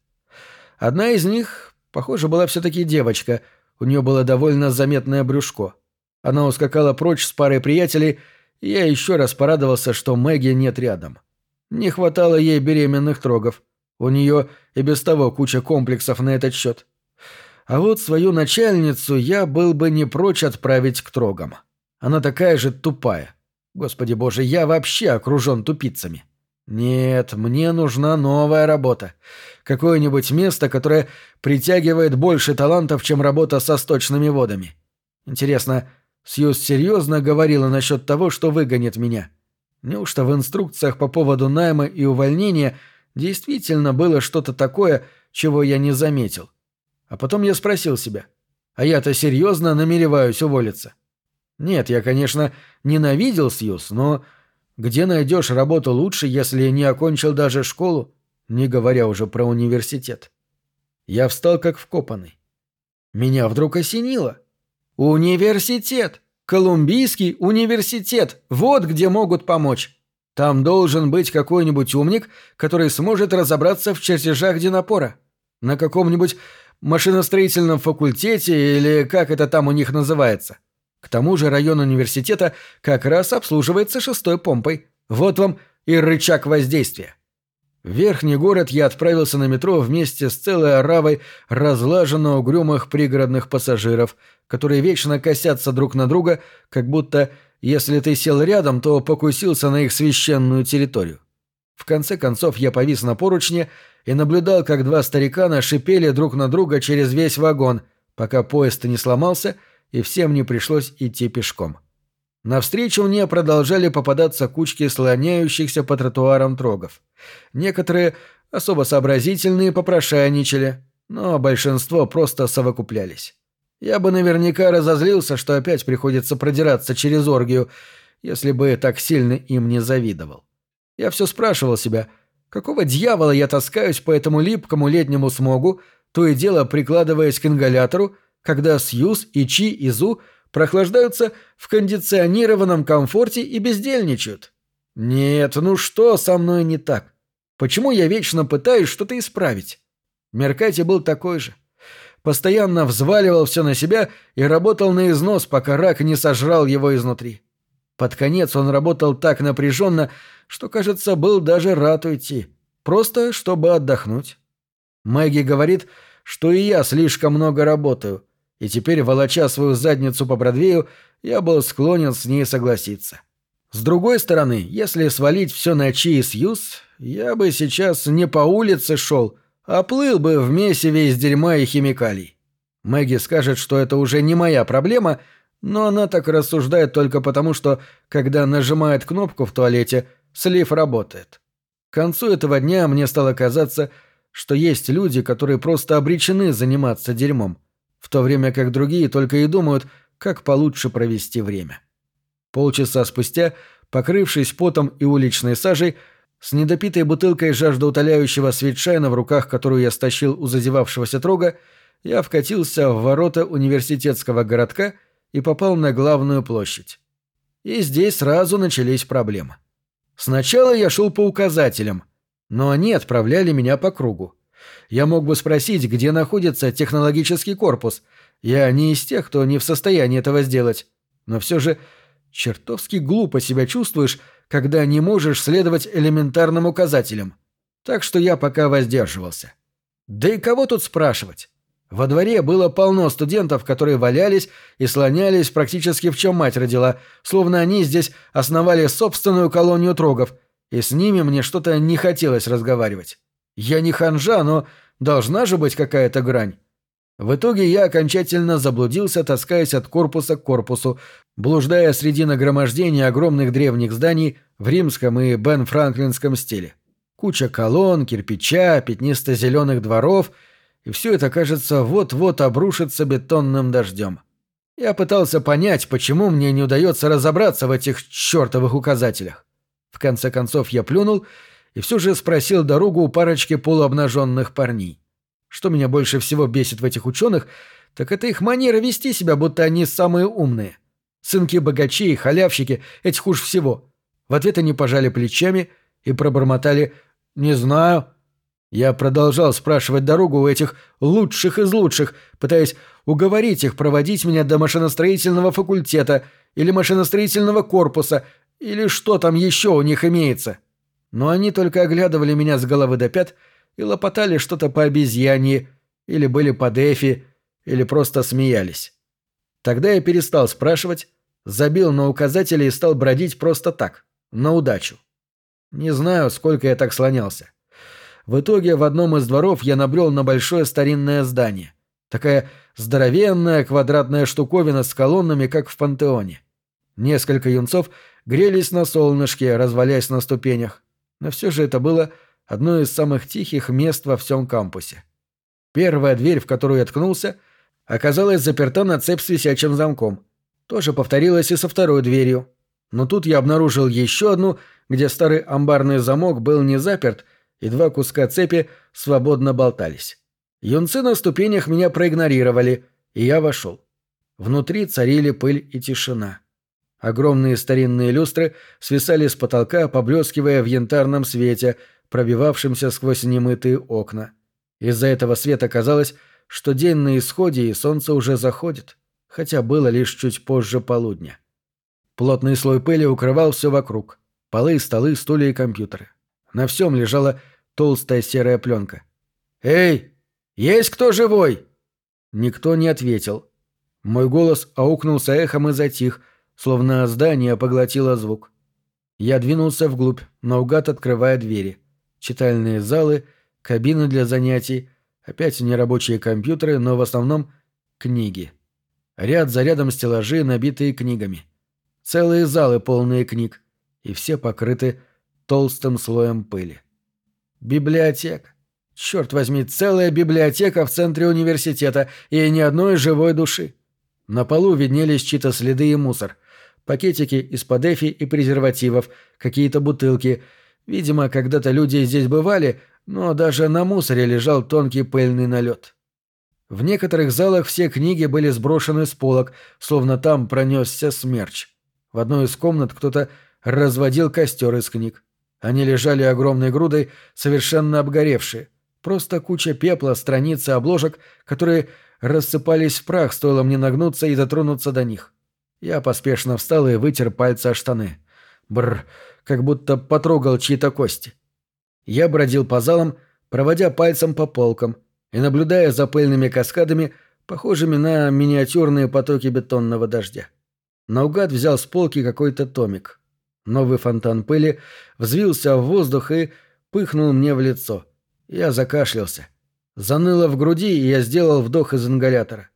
Одна из них, похоже, была все-таки девочка — у нее было довольно заметное брюшко. Она ускакала прочь с парой приятелей, и я еще раз порадовался, что Мэгги нет рядом. Не хватало ей беременных трогов. У нее и без того куча комплексов на этот счет. А вот свою начальницу я был бы не прочь отправить к трогам. Она такая же тупая. Господи боже, я вообще окружен тупицами. Нет, мне нужна новая работа. Какое-нибудь место, которое притягивает больше талантов, чем работа со сточными водами. Интересно, Сьюз серьезно говорила насчет того, что выгонит меня? Неужто в инструкциях по поводу найма и увольнения действительно было что-то такое, чего я не заметил? А потом я спросил себя, а я-то серьезно намереваюсь уволиться? Нет, я, конечно, ненавидел Сьюз, но где найдешь работу лучше, если не окончил даже школу, не говоря уже про университет? Я встал как вкопанный. Меня вдруг осенило. Университет! Колумбийский университет! Вот где могут помочь. Там должен быть какой-нибудь умник, который сможет разобраться в чертежах динопора. На каком-нибудь машиностроительном факультете или как это там у них называется. К тому же район университета как раз обслуживается шестой помпой. Вот вам и рычаг воздействия. В верхний город я отправился на метро вместе с целой оравой разлаженно угрюмых пригородных пассажиров, которые вечно косятся друг на друга, как будто, если ты сел рядом, то покусился на их священную территорию. В конце концов я повис на поручне и наблюдал, как два старикана шипели друг на друга через весь вагон, пока поезд не сломался и всем не пришлось идти пешком. Навстречу мне продолжали попадаться кучки слоняющихся по тротуарам трогов. Некоторые, особо сообразительные, попрошайничали, но большинство просто совокуплялись. Я бы наверняка разозлился, что опять приходится продираться через оргию, если бы так сильно им не завидовал. Я все спрашивал себя, какого дьявола я таскаюсь по этому липкому летнему смогу, то и дело прикладываясь к ингалятору, когда Сьюз и Чи и Зу прохлаждаются в кондиционированном комфорте и бездельничают. Нет, ну что со мной не так? Почему я вечно пытаюсь что-то исправить? Меркати был такой же. Постоянно взваливал все на себя и работал на износ, пока рак не сожрал его изнутри. Под конец он работал так напряженно, что, кажется, был даже рад уйти. Просто, чтобы отдохнуть. Мэгги говорит, что и я слишком много работаю, и теперь, волоча свою задницу по Бродвею, я был склонен с ней согласиться. С другой стороны, если свалить все на Чи и Сьюз, я бы сейчас не по улице шел, а плыл бы в месиве из дерьма и химикалий. Мэгги скажет, что это уже не моя проблема — но она так рассуждает только потому, что, когда нажимает кнопку в туалете, слив работает. К концу этого дня мне стало казаться, что есть люди, которые просто обречены заниматься дерьмом, в то время как другие только и думают, как получше провести время. Полчаса спустя, покрывшись потом и уличной сажей, с недопитой бутылкой жаждоутоляющего свитшайна в руках, которую я стащил у зазевавшегося трога, я вкатился в ворота университетского городка — и попал на главную площадь. И здесь сразу начались проблемы. Сначала я шел по указателям, но они отправляли меня по кругу. Я мог бы спросить, где находится технологический корпус. Я не из тех, кто не в состоянии этого сделать. Но все же чертовски глупо себя чувствуешь, когда не можешь следовать элементарным указателям. Так что я пока воздерживался. Да и кого тут спрашивать? Во дворе было полно студентов, которые валялись и слонялись практически в чем мать родила, словно они здесь основали собственную колонию трогов, и с ними мне что-то не хотелось разговаривать. Я не ханжа, но должна же быть какая-то грань. В итоге я окончательно заблудился, таскаясь от корпуса к корпусу, блуждая среди нагромождения огромных древних зданий в римском и бен-франклинском стиле. Куча колонн, кирпича, пятнисто-зеленых дворов — и все это, кажется, вот-вот обрушится бетонным дождем. Я пытался понять, почему мне не удается разобраться в этих чертовых указателях. В конце концов я плюнул и все же спросил дорогу у парочки полуобнаженных парней. Что меня больше всего бесит в этих ученых, так это их манера вести себя, будто они самые умные. Сынки богачей, халявщики, этих хуже всего. В ответ они пожали плечами и пробормотали «Не знаю», я продолжал спрашивать дорогу у этих лучших из лучших, пытаясь уговорить их проводить меня до машиностроительного факультета или машиностроительного корпуса или что там еще у них имеется. Но они только оглядывали меня с головы до пят и лопотали что-то по обезьянье, или были по дефи, или просто смеялись. Тогда я перестал спрашивать, забил на указатели и стал бродить просто так, на удачу. Не знаю, сколько я так слонялся. В итоге в одном из дворов я набрел на большое старинное здание. Такая здоровенная квадратная штуковина с колоннами, как в пантеоне. Несколько юнцов грелись на солнышке, развалясь на ступенях. Но все же это было одно из самых тихих мест во всем кампусе. Первая дверь, в которую я ткнулся, оказалась заперта на цепь с висячим замком. Тоже повторилось и со второй дверью. Но тут я обнаружил еще одну, где старый амбарный замок был не заперт, и два куска цепи свободно болтались. Юнцы на ступенях меня проигнорировали, и я вошел. Внутри царили пыль и тишина. Огромные старинные люстры свисали с потолка, поблескивая в янтарном свете, пробивавшемся сквозь немытые окна. Из-за этого света казалось, что день на исходе и солнце уже заходит, хотя было лишь чуть позже полудня. Плотный слой пыли укрывал все вокруг. Полы, столы, стулья и компьютеры. На всем лежала толстая серая пленка. «Эй, есть кто живой?» Никто не ответил. Мой голос аукнулся эхом и затих, словно здание поглотило звук. Я двинулся вглубь, наугад открывая двери. Читальные залы, кабины для занятий, опять нерабочие компьютеры, но в основном книги. Ряд за рядом стеллажи, набитые книгами. Целые залы, полные книг, и все покрыты толстым слоем пыли. Библиотека. Черт возьми, целая библиотека в центре университета и ни одной живой души. На полу виднелись чьи-то следы и мусор. Пакетики из-под эфи и презервативов, какие-то бутылки. Видимо, когда-то люди здесь бывали, но даже на мусоре лежал тонкий пыльный налет. В некоторых залах все книги были сброшены с полок, словно там пронесся смерч. В одной из комнат кто-то разводил костер из книг. Они лежали огромной грудой, совершенно обгоревшие. Просто куча пепла, страницы, обложек, которые рассыпались в прах, стоило мне нагнуться и дотронуться до них. Я поспешно встал и вытер пальцы о штаны. Бррр, как будто потрогал чьи-то кости. Я бродил по залам, проводя пальцем по полкам и наблюдая за пыльными каскадами, похожими на миниатюрные потоки бетонного дождя. Наугад взял с полки какой-то томик. Новый фонтан пыли взвился в воздух и пыхнул мне в лицо. Я закашлялся. Заныло в груди, и я сделал вдох из ингалятора.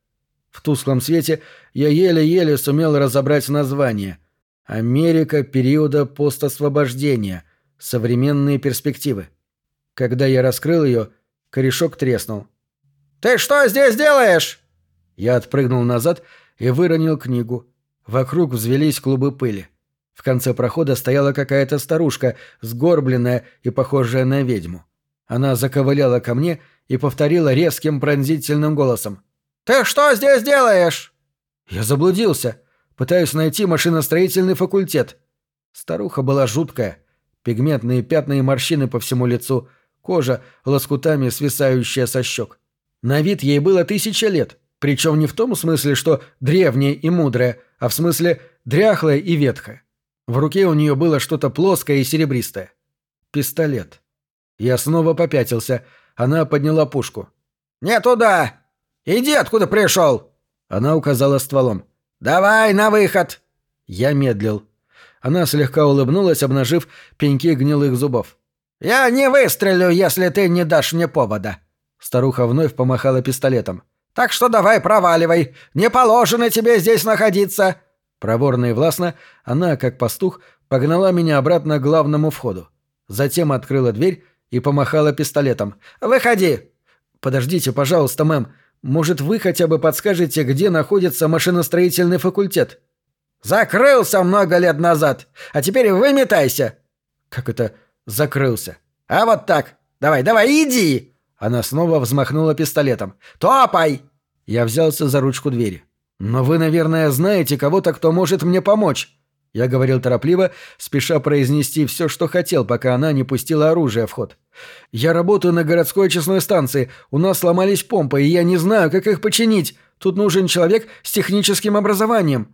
В тусклом свете я еле-еле сумел разобрать название. «Америка периода постосвобождения. Современные перспективы». Когда я раскрыл ее, корешок треснул. «Ты что здесь делаешь?» Я отпрыгнул назад и выронил книгу. Вокруг взвелись клубы пыли. В конце прохода стояла какая-то старушка, сгорбленная и похожая на ведьму. Она заковыляла ко мне и повторила резким пронзительным голосом. «Ты что здесь делаешь?» Я заблудился. Пытаюсь найти машиностроительный факультет. Старуха была жуткая. Пигментные пятна и морщины по всему лицу, кожа, лоскутами свисающая со щек. На вид ей было тысяча лет, причем не в том смысле, что древняя и мудрая, а в смысле дряхлая и ветхая. В руке у нее было что-то плоское и серебристое. Пистолет. Я снова попятился. Она подняла пушку. «Не туда! Иди, откуда пришел!» Она указала стволом. «Давай на выход!» Я медлил. Она слегка улыбнулась, обнажив пеньки гнилых зубов. «Я не выстрелю, если ты не дашь мне повода!» Старуха вновь помахала пистолетом. «Так что давай проваливай! Не положено тебе здесь находиться!» Проворно и властно она, как пастух, погнала меня обратно к главному входу. Затем открыла дверь и помахала пистолетом. «Выходи!» «Подождите, пожалуйста, мэм. Может, вы хотя бы подскажете, где находится машиностроительный факультет?» «Закрылся много лет назад, а теперь выметайся!» «Как это закрылся?» «А вот так! Давай, давай, иди!» Она снова взмахнула пистолетом. «Топай!» Я взялся за ручку двери. «Но вы, наверное, знаете кого-то, кто может мне помочь». Я говорил торопливо, спеша произнести все, что хотел, пока она не пустила оружие в ход. «Я работаю на городской очистной станции. У нас сломались помпы, и я не знаю, как их починить. Тут нужен человек с техническим образованием».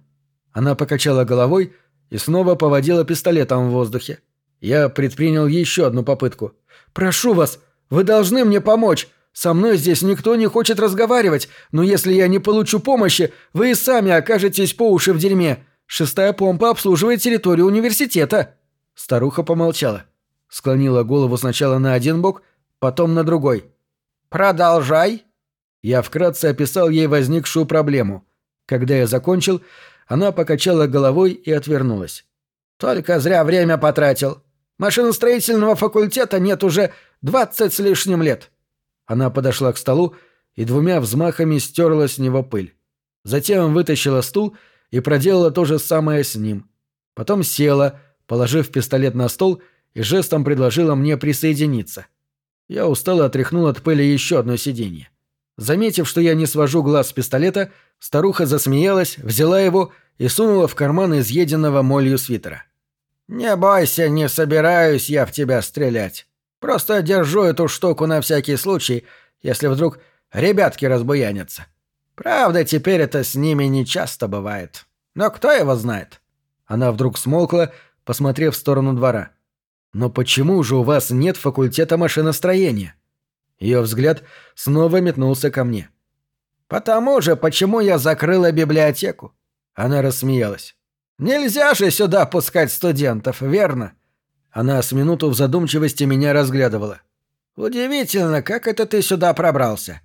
Она покачала головой и снова поводила пистолетом в воздухе. Я предпринял еще одну попытку. «Прошу вас, вы должны мне помочь. Со мной здесь никто не хочет разговаривать, но если я не получу помощи, вы и сами окажетесь по уши в дерьме. Шестая помпа обслуживает территорию университета». Старуха помолчала. Склонила голову сначала на один бок, потом на другой. «Продолжай». Я вкратце описал ей возникшую проблему. Когда я закончил, она покачала головой и отвернулась. «Только зря время потратил. Машиностроительного факультета нет уже двадцать с лишним лет. Она подошла к столу и двумя взмахами стерла с него пыль. Затем вытащила стул и проделала то же самое с ним. Потом села, положив пистолет на стол и жестом предложила мне присоединиться. Я устало отряхнул от пыли еще одно сиденье. Заметив, что я не свожу глаз с пистолета, старуха засмеялась, взяла его и сунула в карман изъеденного молью свитера. «Не бойся, не собираюсь я в тебя стрелять. Просто держу эту штуку на всякий случай, если вдруг ребятки разбуянятся. Правда, теперь это с ними не часто бывает. Но кто его знает?» Она вдруг смолкла, посмотрев в сторону двора. «Но почему же у вас нет факультета машиностроения?» Ее взгляд снова метнулся ко мне. «Потому же, почему я закрыла библиотеку?» Она рассмеялась. Нельзя же сюда пускать студентов, верно?» Она с минуту в задумчивости меня разглядывала. «Удивительно, как это ты сюда пробрался.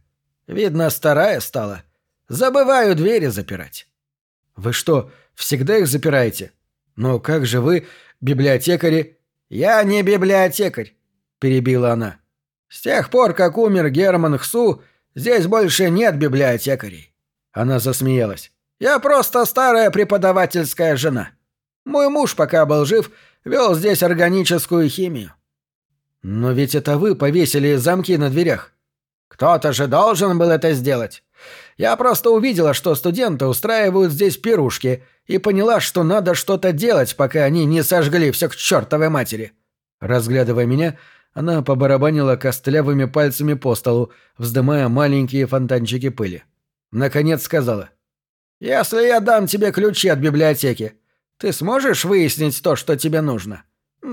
Видно, старая стала. Забываю двери запирать». «Вы что, всегда их запираете? Но как же вы, библиотекари...» «Я не библиотекарь», — перебила она. «С тех пор, как умер Герман Хсу, здесь больше нет библиотекарей». Она засмеялась. «Я просто старая преподавательская жена. Мой муж, пока был жив, вел здесь органическую химию». «Но ведь это вы повесили замки на дверях». «Кто-то же должен был это сделать. Я просто увидела, что студенты устраивают здесь пирушки, и поняла, что надо что-то делать, пока они не сожгли все к чертовой матери. Разглядывая меня, она побарабанила костлявыми пальцами по столу, вздымая маленькие фонтанчики пыли. Наконец сказала. «Если я дам тебе ключи от библиотеки, ты сможешь выяснить то, что тебе нужно?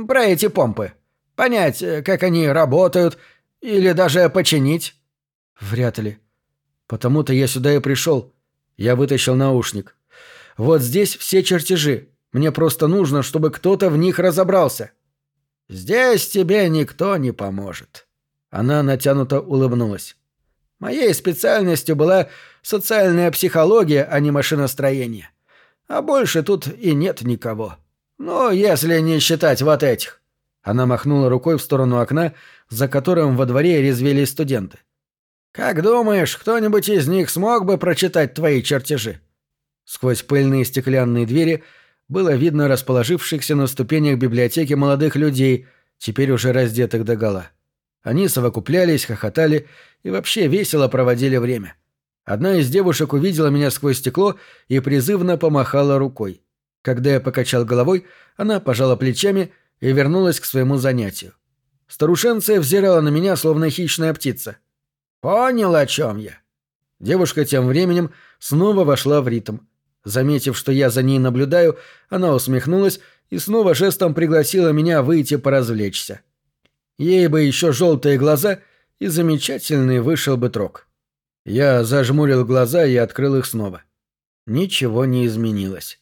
Про эти помпы. Понять, как они работают, или даже починить?» «Вряд ли. Потому-то я сюда и пришел. Я вытащил наушник. Вот здесь все чертежи. Мне просто нужно, чтобы кто-то в них разобрался. Здесь тебе никто не поможет. Она натянуто улыбнулась. Моей специальностью была социальная психология, а не машиностроение. А больше тут и нет никого. Ну, если не считать вот этих. Она махнула рукой в сторону окна, за которым во дворе резвились студенты. «Как думаешь, кто-нибудь из них смог бы прочитать твои чертежи?» Сквозь пыльные стеклянные двери было видно расположившихся на ступенях библиотеки молодых людей, теперь уже раздетых догола. Они совокуплялись, хохотали и вообще весело проводили время. Одна из девушек увидела меня сквозь стекло и призывно помахала рукой. Когда я покачал головой, она пожала плечами и вернулась к своему занятию. Старушенция взирала на меня, словно хищная птица — «Понял, о чем я». Девушка тем временем снова вошла в ритм. Заметив, что я за ней наблюдаю, она усмехнулась и снова жестом пригласила меня выйти поразвлечься. Ей бы еще желтые глаза, и замечательный вышел бы трог. Я зажмурил глаза и открыл их снова. Ничего не изменилось.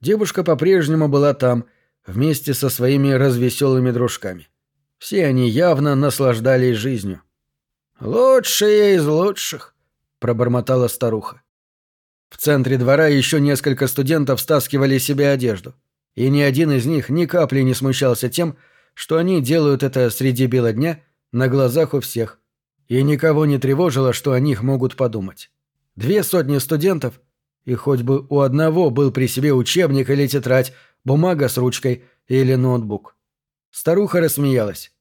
Девушка по-прежнему была там, вместе со своими развеселыми дружками. Все они явно наслаждались жизнью. «Лучшие из лучших», — пробормотала старуха. В центре двора еще несколько студентов стаскивали себе одежду, и ни один из них ни капли не смущался тем, что они делают это среди бела дня на глазах у всех, и никого не тревожило, что о них могут подумать. Две сотни студентов, и хоть бы у одного был при себе учебник или тетрадь, бумага с ручкой или ноутбук. Старуха рассмеялась.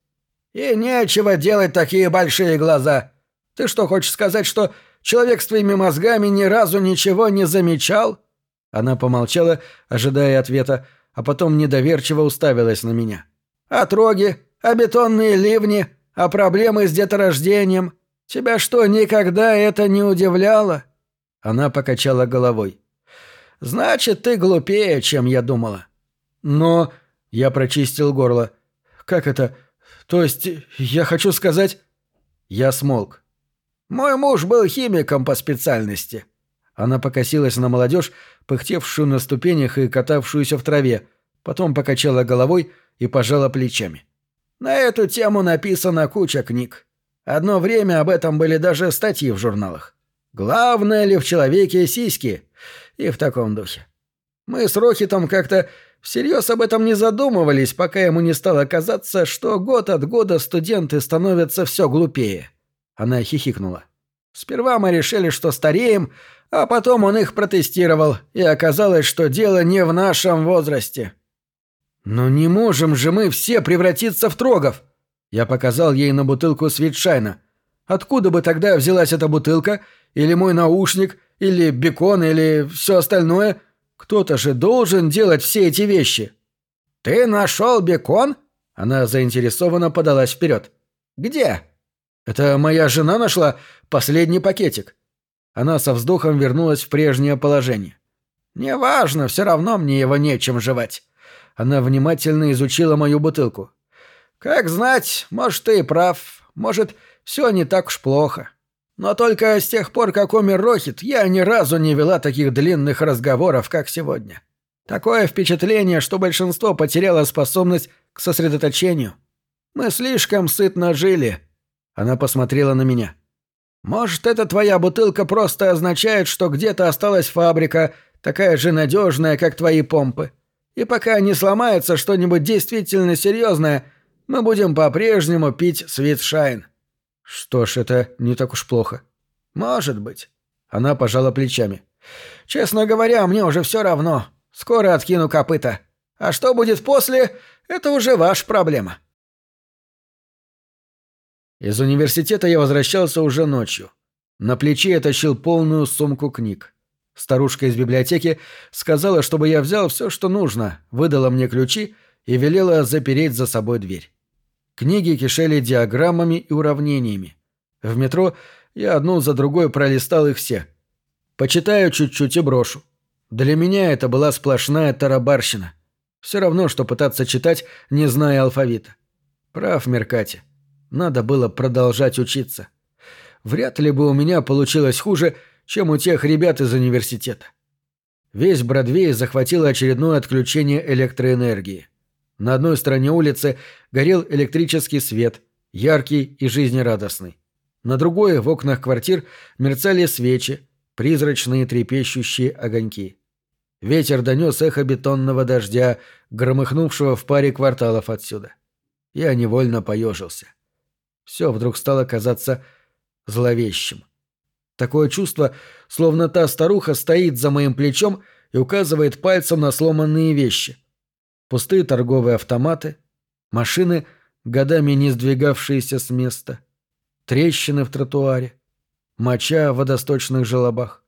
И нечего делать такие большие глаза. Ты что, хочешь сказать, что человек с твоими мозгами ни разу ничего не замечал?» Она помолчала, ожидая ответа, а потом недоверчиво уставилась на меня. «Отроги, а бетонные ливни, а проблемы с деторождением. Тебя что, никогда это не удивляло?» Она покачала головой. «Значит, ты глупее, чем я думала». «Но...» — я прочистил горло. «Как это? То есть, я хочу сказать...» Я смолк. «Мой муж был химиком по специальности». Она покосилась на молодежь, пыхтевшую на ступенях и катавшуюся в траве, потом покачала головой и пожала плечами. «На эту тему написана куча книг. Одно время об этом были даже статьи в журналах. Главное ли в человеке сиськи? И в таком духе. Мы с Рохитом как-то всерьез об этом не задумывались, пока ему не стало казаться, что год от года студенты становятся все глупее. Она хихикнула. Сперва мы решили, что стареем, а потом он их протестировал, и оказалось, что дело не в нашем возрасте. «Но не можем же мы все превратиться в трогов!» Я показал ей на бутылку свитшайна. «Откуда бы тогда взялась эта бутылка? Или мой наушник? Или бекон? Или все остальное?» Кто-то же должен делать все эти вещи. Ты нашел бекон? Она заинтересованно подалась вперед. Где? Это моя жена нашла последний пакетик. Она со вздохом вернулась в прежнее положение. Неважно, все равно мне его нечем жевать. Она внимательно изучила мою бутылку. Как знать, может, ты и прав. Может, все не так уж плохо. Но только с тех пор, как умер Рохит, я ни разу не вела таких длинных разговоров, как сегодня. Такое впечатление, что большинство потеряло способность к сосредоточению. Мы слишком сытно жили. Она посмотрела на меня. Может, эта твоя бутылка просто означает, что где-то осталась фабрика, такая же надежная, как твои помпы. И пока не сломается что-нибудь действительно серьезное, мы будем по-прежнему пить Свитшайн. Что ж, это не так уж плохо. Может быть. Она пожала плечами. Честно говоря, мне уже все равно. Скоро откину копыта. А что будет после, это уже ваша проблема. Из университета я возвращался уже ночью. На плече я тащил полную сумку книг. Старушка из библиотеки сказала, чтобы я взял все, что нужно, выдала мне ключи и велела запереть за собой дверь. Книги кишели диаграммами и уравнениями. В метро я одну за другой пролистал их все. Почитаю чуть-чуть и брошу. Для меня это была сплошная тарабарщина. Все равно, что пытаться читать, не зная алфавита. Прав Меркати. Надо было продолжать учиться. Вряд ли бы у меня получилось хуже, чем у тех ребят из университета. Весь Бродвей захватило очередное отключение электроэнергии. На одной стороне улицы горел электрический свет, яркий и жизнерадостный. На другой, в окнах квартир, мерцали свечи, призрачные трепещущие огоньки. Ветер донес эхо бетонного дождя, громыхнувшего в паре кварталов отсюда. Я невольно поежился. — все вдруг стало казаться зловещим. Такое чувство, словно та старуха стоит за моим плечом и указывает пальцем на сломанные вещи. Пустые торговые автоматы, машины, годами не сдвигавшиеся с места, трещины в тротуаре, моча в водосточных желобах.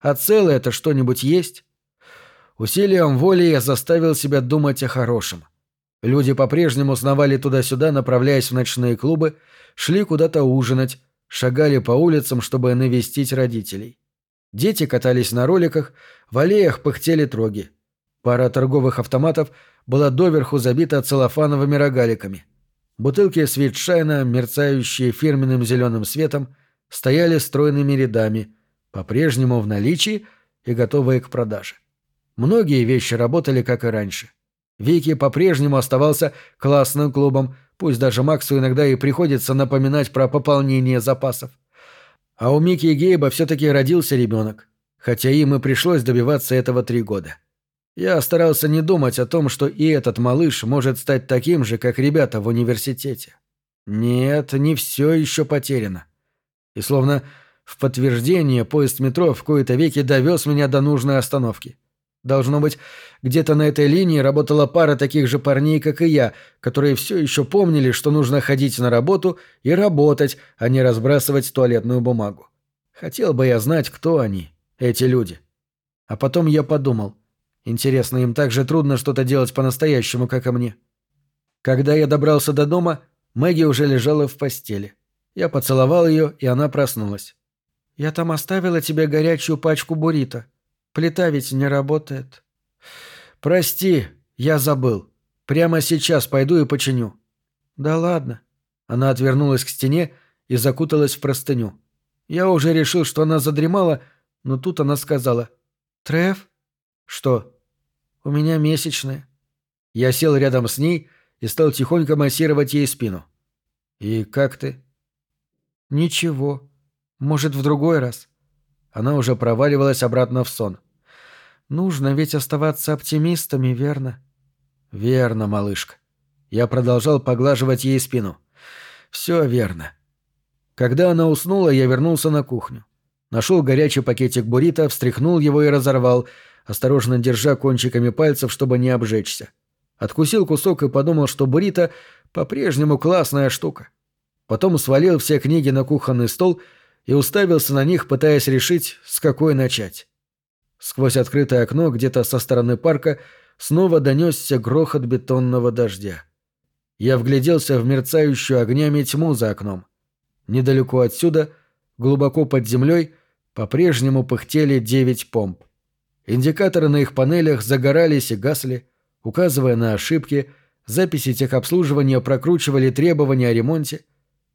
А целое это что-нибудь есть? Усилием воли я заставил себя думать о хорошем. Люди по-прежнему сновали туда-сюда, направляясь в ночные клубы, шли куда-то ужинать, шагали по улицам, чтобы навестить родителей. Дети катались на роликах, в аллеях пыхтели троги. Пара торговых автоматов была доверху забита целлофановыми рогаликами. Бутылки свитшайна, мерцающие фирменным зеленым светом, стояли стройными рядами, по-прежнему в наличии и готовые к продаже. Многие вещи работали, как и раньше — Вики по-прежнему оставался классным клубом, пусть даже Максу иногда и приходится напоминать про пополнение запасов. А у Мики и Гейба все-таки родился ребенок, хотя им и пришлось добиваться этого три года. Я старался не думать о том, что и этот малыш может стать таким же, как ребята в университете. Нет, не все еще потеряно. И словно в подтверждение поезд метро в кои-то веки довез меня до нужной остановки. Должно быть, где-то на этой линии работала пара таких же парней, как и я, которые все еще помнили, что нужно ходить на работу и работать, а не разбрасывать туалетную бумагу. Хотел бы я знать, кто они, эти люди. А потом я подумал, интересно, им так же трудно что-то делать по-настоящему, как и мне. Когда я добрался до дома, Мэгги уже лежала в постели. Я поцеловал ее, и она проснулась. «Я там оставила тебе горячую пачку буррито», Плита ведь не работает. Прости, я забыл. Прямо сейчас пойду и починю. Да ладно. Она отвернулась к стене и закуталась в простыню. Я уже решил, что она задремала, но тут она сказала. «Треф?» «Что?» «У меня месячные». Я сел рядом с ней и стал тихонько массировать ей спину. «И как ты?» «Ничего. Может, в другой раз. Она уже проваливалась обратно в сон. «Нужно ведь оставаться оптимистами, верно?» «Верно, малышка». Я продолжал поглаживать ей спину. «Все верно». Когда она уснула, я вернулся на кухню. Нашел горячий пакетик буррито, встряхнул его и разорвал, осторожно держа кончиками пальцев, чтобы не обжечься. Откусил кусок и подумал, что буррито по-прежнему классная штука. Потом свалил все книги на кухонный стол и уставился на них, пытаясь решить, с какой начать. Сквозь открытое окно где-то со стороны парка снова донесся грохот бетонного дождя. Я вгляделся в мерцающую огнями тьму за окном. Недалеко отсюда, глубоко под землей, по-прежнему пыхтели девять помп. Индикаторы на их панелях загорались и гасли, указывая на ошибки, записи техобслуживания прокручивали требования о ремонте,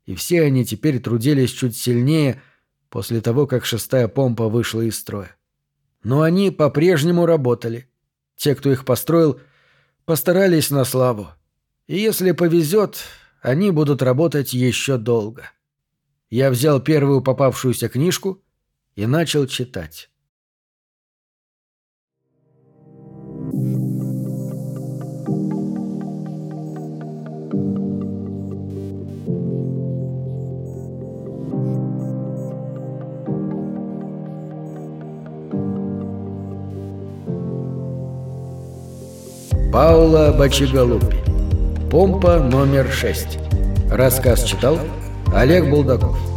и все они теперь трудились чуть сильнее после того, как шестая помпа вышла из строя. Но они по-прежнему работали. Те, кто их построил, постарались на славу. И если повезет, они будут работать еще долго. Я взял первую попавшуюся книжку и начал читать. Паула Бачигалупи. Помпа номер 6. Рассказ читал Олег Булдаков.